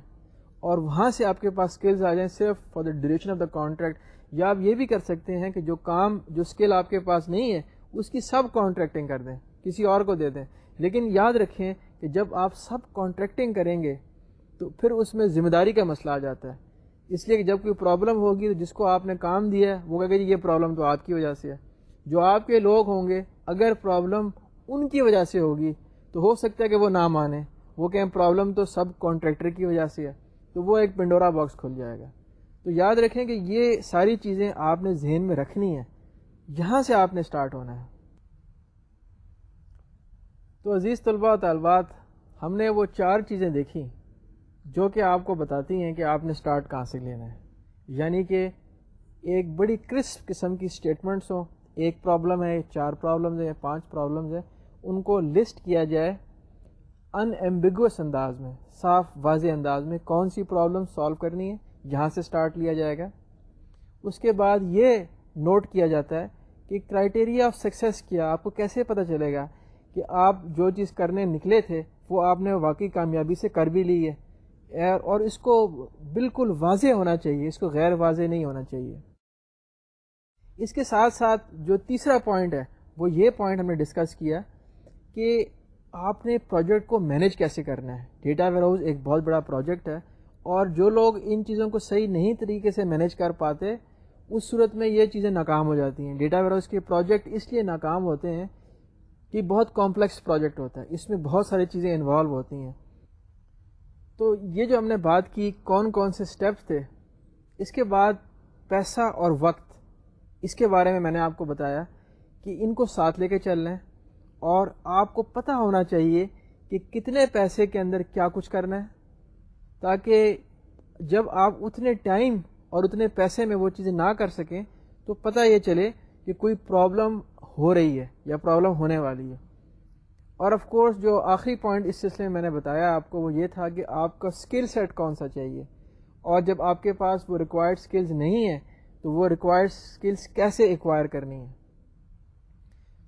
اور وہاں سے آپ کے پاس اسکلز آ جائیں صرف for the duration of the contract یا آپ یہ بھی کر سکتے ہیں کہ جو کام، جو اسکل آپ کے پاس نہیں ہے، اس کی سب کانٹریکٹنگ کر دیں، کسی اور کو دے دیں۔ لیکن یاد رکھیں کہ جب آپ سب کانٹریکٹنگ کریں گے تو پھر اس میں ذمہ داری کا مسئلہ آ جاتا ہے۔ اس لیے کہ جب کوئی پرابلم ہوگی تو جس کو آپ نے کام دیا ہے، وہ کہے گا جی یہ پرابلم تو آپ کی وجہ سے ہے۔ جو آپ کے لوگ ہوں گے، اگر پرابلم ان کی وجہ سے ہوگی تو ہو سکتا ہے کہ وہ نہ مانیں وہ کہیں پرابلم تو سب کانٹریکٹر کی وجہ سے ہے، تو وہ ایک پنڈورا باکس کھل جائے گا۔ تو یاد رکھیں کہ یہ ساری چیزیں آپ نے ذہن میں رکھنی ہیں۔ یہاں سے آپ نے اسٹارٹ ہونا ہے۔ تو عزیز طلباء طالبات، ہم نے وہ چار چیزیں دیکھی۔ جو کہ آپ کو بتاتی ہیں کہ آپ نے اسٹارٹ کہاں سے لینا ہے۔ یعنی کہ ایک بڑی کرسپ قسم کی اسٹیٹمنٹس ہوں۔ ایک پرابلم ہے، چار پرابلمز ہیں، پانچ پرابلمز ہیں۔ ان کو لسٹ کیا جائے ان ایمبیگوس انداز میں، صاف واضح انداز میں، کون سی پرابلم سالو کرنی ہے جہاں سے اسٹارٹ لیا جائے گا۔ اس کے بعد یہ نوٹ کیا جاتا ہے کہ کرائٹیریا آف سکسیس کیا، آپ کو کیسے پتہ چلے گا کہ آپ جو چیز کرنے نکلے تھے، وہ آپ نے واقعی کامیابی سے کر بھی لی ہے۔ اور اس کو بالکل واضح ہونا چاہیے، اس کو غیر واضح نہیں ہونا چاہیے۔ اس کے ساتھ ساتھ جو تیسرا پوائنٹ ہے، وہ یہ پوائنٹ ہم نے ڈسکس کیا کہ آپ نے پروجیکٹ کو مینیج کیسے کرنا ہے۔ ڈیٹا ویئر ہاؤس ایک بہت بڑا پروجیکٹ ہے اور جو لوگ ان چیزوں کو صحیح نہیں طریقے سے مینیج کر پاتے، اس صورت میں یہ چیزیں ناکام ہو جاتی ہیں۔ ڈیٹا ویئر ہاؤس کے پروجیکٹ اس لیے ناکام ہوتے ہیں کہ بہت کمپلیکس پروجیکٹ ہوتا ہے۔ اس میں بہت ساری چیزیں انوالو ہوتی ہیں۔ تو یہ جو ہم نے بات کی کون کون سے اسٹیپس تھے، اس کے بعد پیسہ اور وقت، اس کے بارے میں میں نے آپ کو بتایا کہ ان کو ساتھ لے کے چل لیں اور آپ کو پتہ ہونا چاہیے کہ کتنے پیسے کے اندر کیا کچھ کرنا ہے، تاکہ جب آپ اتنے ٹائم اور اتنے پیسے میں وہ چیزیں نہ کر سکیں تو پتہ یہ چلے کہ کوئی پرابلم ہو رہی ہے یا پرابلم ہونے والی ہے۔ اور آف کورس جو آخری پوائنٹ اس سلسلے میں میں نے بتایا آپ کو وہ یہ تھا کہ آپ کا اسکل سیٹ کون سا چاہیے؟ اور جب آپ کے پاس وہ ریکوائرڈ اسکلز نہیں ہیں، تو وہ ریکوائرڈ اسکلس کیسے ایکوائر کرنی ہے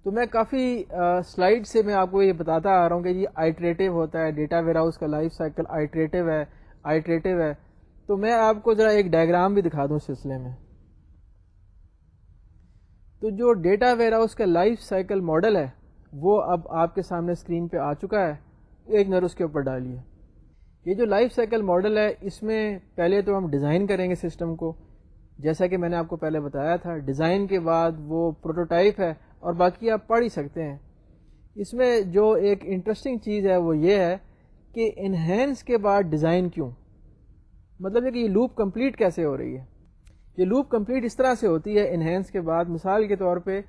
تو میں کافی سلائڈ سے میں آپ کو یہ بتاتا آ رہا ہوں کہ یہ آئیٹریٹو ہوتا ہے ڈیٹا ویئر ہاؤس کا لائف سائیکل آئیٹریٹو ہے آئیٹریٹو ہے۔ تو میں آپ کو ذرا ایک ڈائگرام بھی دکھا دوں سلسلے میں۔ تو جو ڈیٹا ویئر ہاؤس کا لائف سائیکل ماڈل ہے وہ اب آپ کے سامنے اسکرین پہ آ چکا ہے، ایک نظر اس کے اوپر ڈالیے۔ یہ جو لائف سائیکل ماڈل ہے، اس میں پہلے تو ہم ڈیزائن کریں گے سسٹم کو۔ جیسا کہ میں نے آپ کو پہلے بتایا تھا ڈیزائن کے بعد وہ پروٹوٹائپ ہے اور باقی آپ پڑھ ہی سکتے ہیں۔ اس میں جو ایک انٹرسٹنگ چیز ہے، وہ یہ ہے کہ انہینس کے بعد ڈیزائن کیوں؟ مطلب ہے کہ یہ لوپ کمپلیٹ کیسے ہو رہی ہے؟ یہ لوپ کمپلیٹ اس طرح سے ہوتی ہے انہینس کے بعد مثال کے طور پہ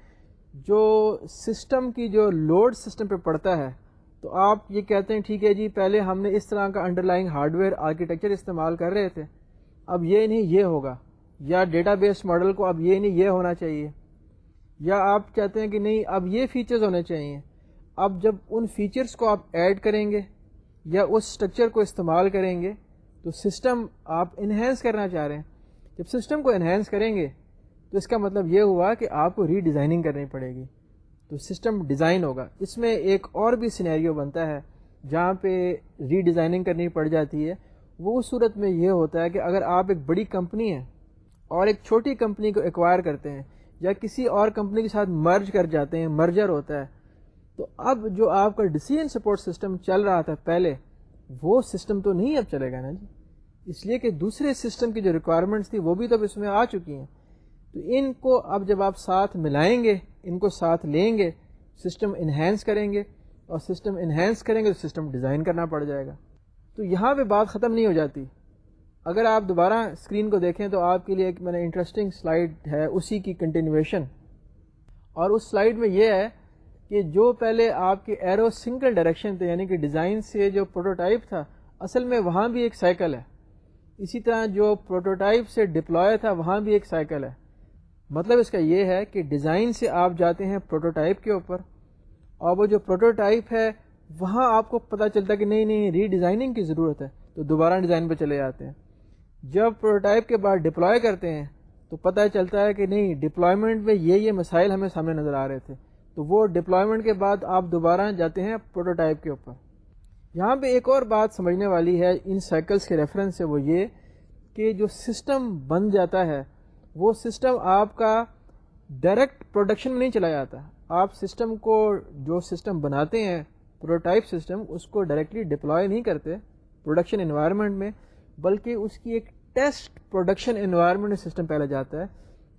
جو سسٹم کی جو لوڈ سسٹم پہ پڑتا ہے، تو آپ یہ کہتے ہیں، ٹھیک ہے جی پہلے ہم نے اس طرح کا underlying hardware architecture استعمال کر رہے تھے، اب یہ نہیں، یہ ہوگا۔ یا ڈیٹا بیس ماڈل کو اب یہ نہیں، یہ ہونا چاہیے۔ یا آپ چاہتے ہیں کہ نہیں، اب یہ فیچرز ہونے چاہیے۔ اب جب ان فیچرز کو آپ ایڈ کریں گے یا اس اسٹرکچر کو استعمال کریں گے، تو سسٹم آپ انہینس کرنا چاہ رہے ہیں۔ جب سسٹم کو انہینس کریں گے تو اس کا مطلب یہ ہوا کہ آپ کو ری ڈیزائننگ کرنی پڑے گی۔ تو سسٹم ڈیزائن ہوگا۔ اس میں ایک اور بھی سینیریو بنتا ہے جہاں پہ ری ڈیزائننگ کرنی پڑ جاتی ہے۔ وہ اس صورت میں یہ ہوتا ہے کہ اگر آپ ایک بڑی کمپنی ہیں اور ایک چھوٹی کمپنی کو ایکوائر کرتے ہیں یا کسی اور کمپنی کے ساتھ مرج کر جاتے ہیں مرجر ہوتا ہے، تو اب جو آپ کا ڈسیزن سپورٹ سسٹم چل رہا تھا پہلے، وہ سسٹم تو نہیں اب چلے گا نا جی۔ اس لیے کہ دوسرے سسٹم کی جو ریکوائرمنٹس تھی، وہ بھی تو اب اس میں آ چکی ہیں۔ تو ان کو اب جب آپ ساتھ ملائیں گے، ان کو ساتھ لیں گے سسٹم انہینس کریں گے، اور سسٹم انہینس کریں گے تو سسٹم ڈیزائن کرنا پڑ جائے گا۔ تو یہاں پہ بات ختم نہیں ہو جاتی۔ اگر آپ دوبارہ اسکرین کو دیکھیں تو آپ کے لیے ایک میں نے انٹرسٹنگ سلائڈ ہے، اسی کی کنٹینویشن اور اس سلائڈ میں یہ ہے کہ جو پہلے آپ کے ایرو سنگل ڈائریکشن تھے یعنی کہ ڈیزائن سے جو پروٹوٹائپ تھا، اصل میں وہاں بھی ایک سائیکل ہے۔ اسی طرح جو پروٹوٹائپ سے ڈپلوائے تھا، وہاں بھی ایک سائیکل ہے۔ مطلب اس کا یہ ہے کہ ڈیزائن سے آپ جاتے ہیں پروٹوٹائپ کے اوپر اور وہ جو پروٹوٹائپ ہے، وہاں آپ کو پتہ چلتا ہے کہ نہیں نہیں ری ڈیزائننگ کی ضرورت ہے۔ تو دوبارہ ڈیزائن پہ چلے جاتے ہیں۔ جب پروٹوٹائپ کے بعد ڈپلوائے کرتے ہیں، تو پتہ چلتا ہے کہ نہیں ڈپلائمنٹ میں یہ یہ مسائل ہمیں سامنے نظر آ رہے تھے۔ تو وہ ڈپلائمنٹ کے بعد آپ دوبارہ جاتے ہیں پروٹوٹائپ کے اوپر۔ یہاں پہ ایک اور بات سمجھنے والی ہے، ان سائیکلس کے ریفرنس سے وہ یہ کہ جو سسٹم بن جاتا ہے وہ سسٹم آپ کا ڈائریکٹ پروڈکشن میں نہیں چلا جاتا آپ سسٹم کو جو سسٹم بناتے ہیں، پروٹوٹائپ سسٹم، اس کو ڈائریکٹلی ڈپلوائے نہیں کرتے پروڈکشن انوائرمنٹ میں، بلکہ اس کی ایک ٹیسٹ پروڈکشن انوائرمنٹ سسٹم پہلے جاتا ہے،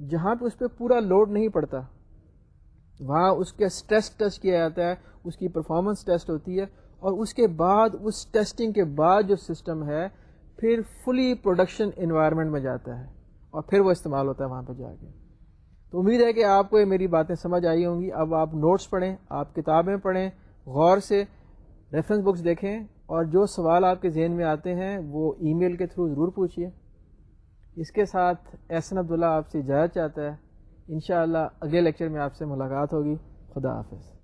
جہاں پہ اس پہ پورا لوڈ نہیں پڑتا۔ وہاں اس کے اسٹریس ٹیسٹ کیا جاتا ہے، اس کی پرفارمنس ٹیسٹ ہوتی ہے، اور اس کے بعد، اس ٹیسٹنگ کے بعد جو سسٹم ہے، پھر فلی پروڈکشن انوائرمنٹ میں جاتا ہے۔ اور پھر وہ استعمال ہوتا ہے وہاں پہ جا کے۔ تو امید ہے کہ آپ کو یہ میری باتیں سمجھ آئی ہوں گی۔ اب آپ نوٹس پڑھیں، آپ کتابیں پڑھیں، غور سے ریفرنس بکس دیکھیں اور جو سوال آپ کے ذہن میں آتے ہیں وہ ای میل کے تھرو ضرور پوچھیے اس کے ساتھ احسن عبداللہ آپ سے اجازت چاہتا ہے۔ انشاءاللہ اگلے لیکچر میں آپ سے ملاقات ہوگی۔ خدا حافظ۔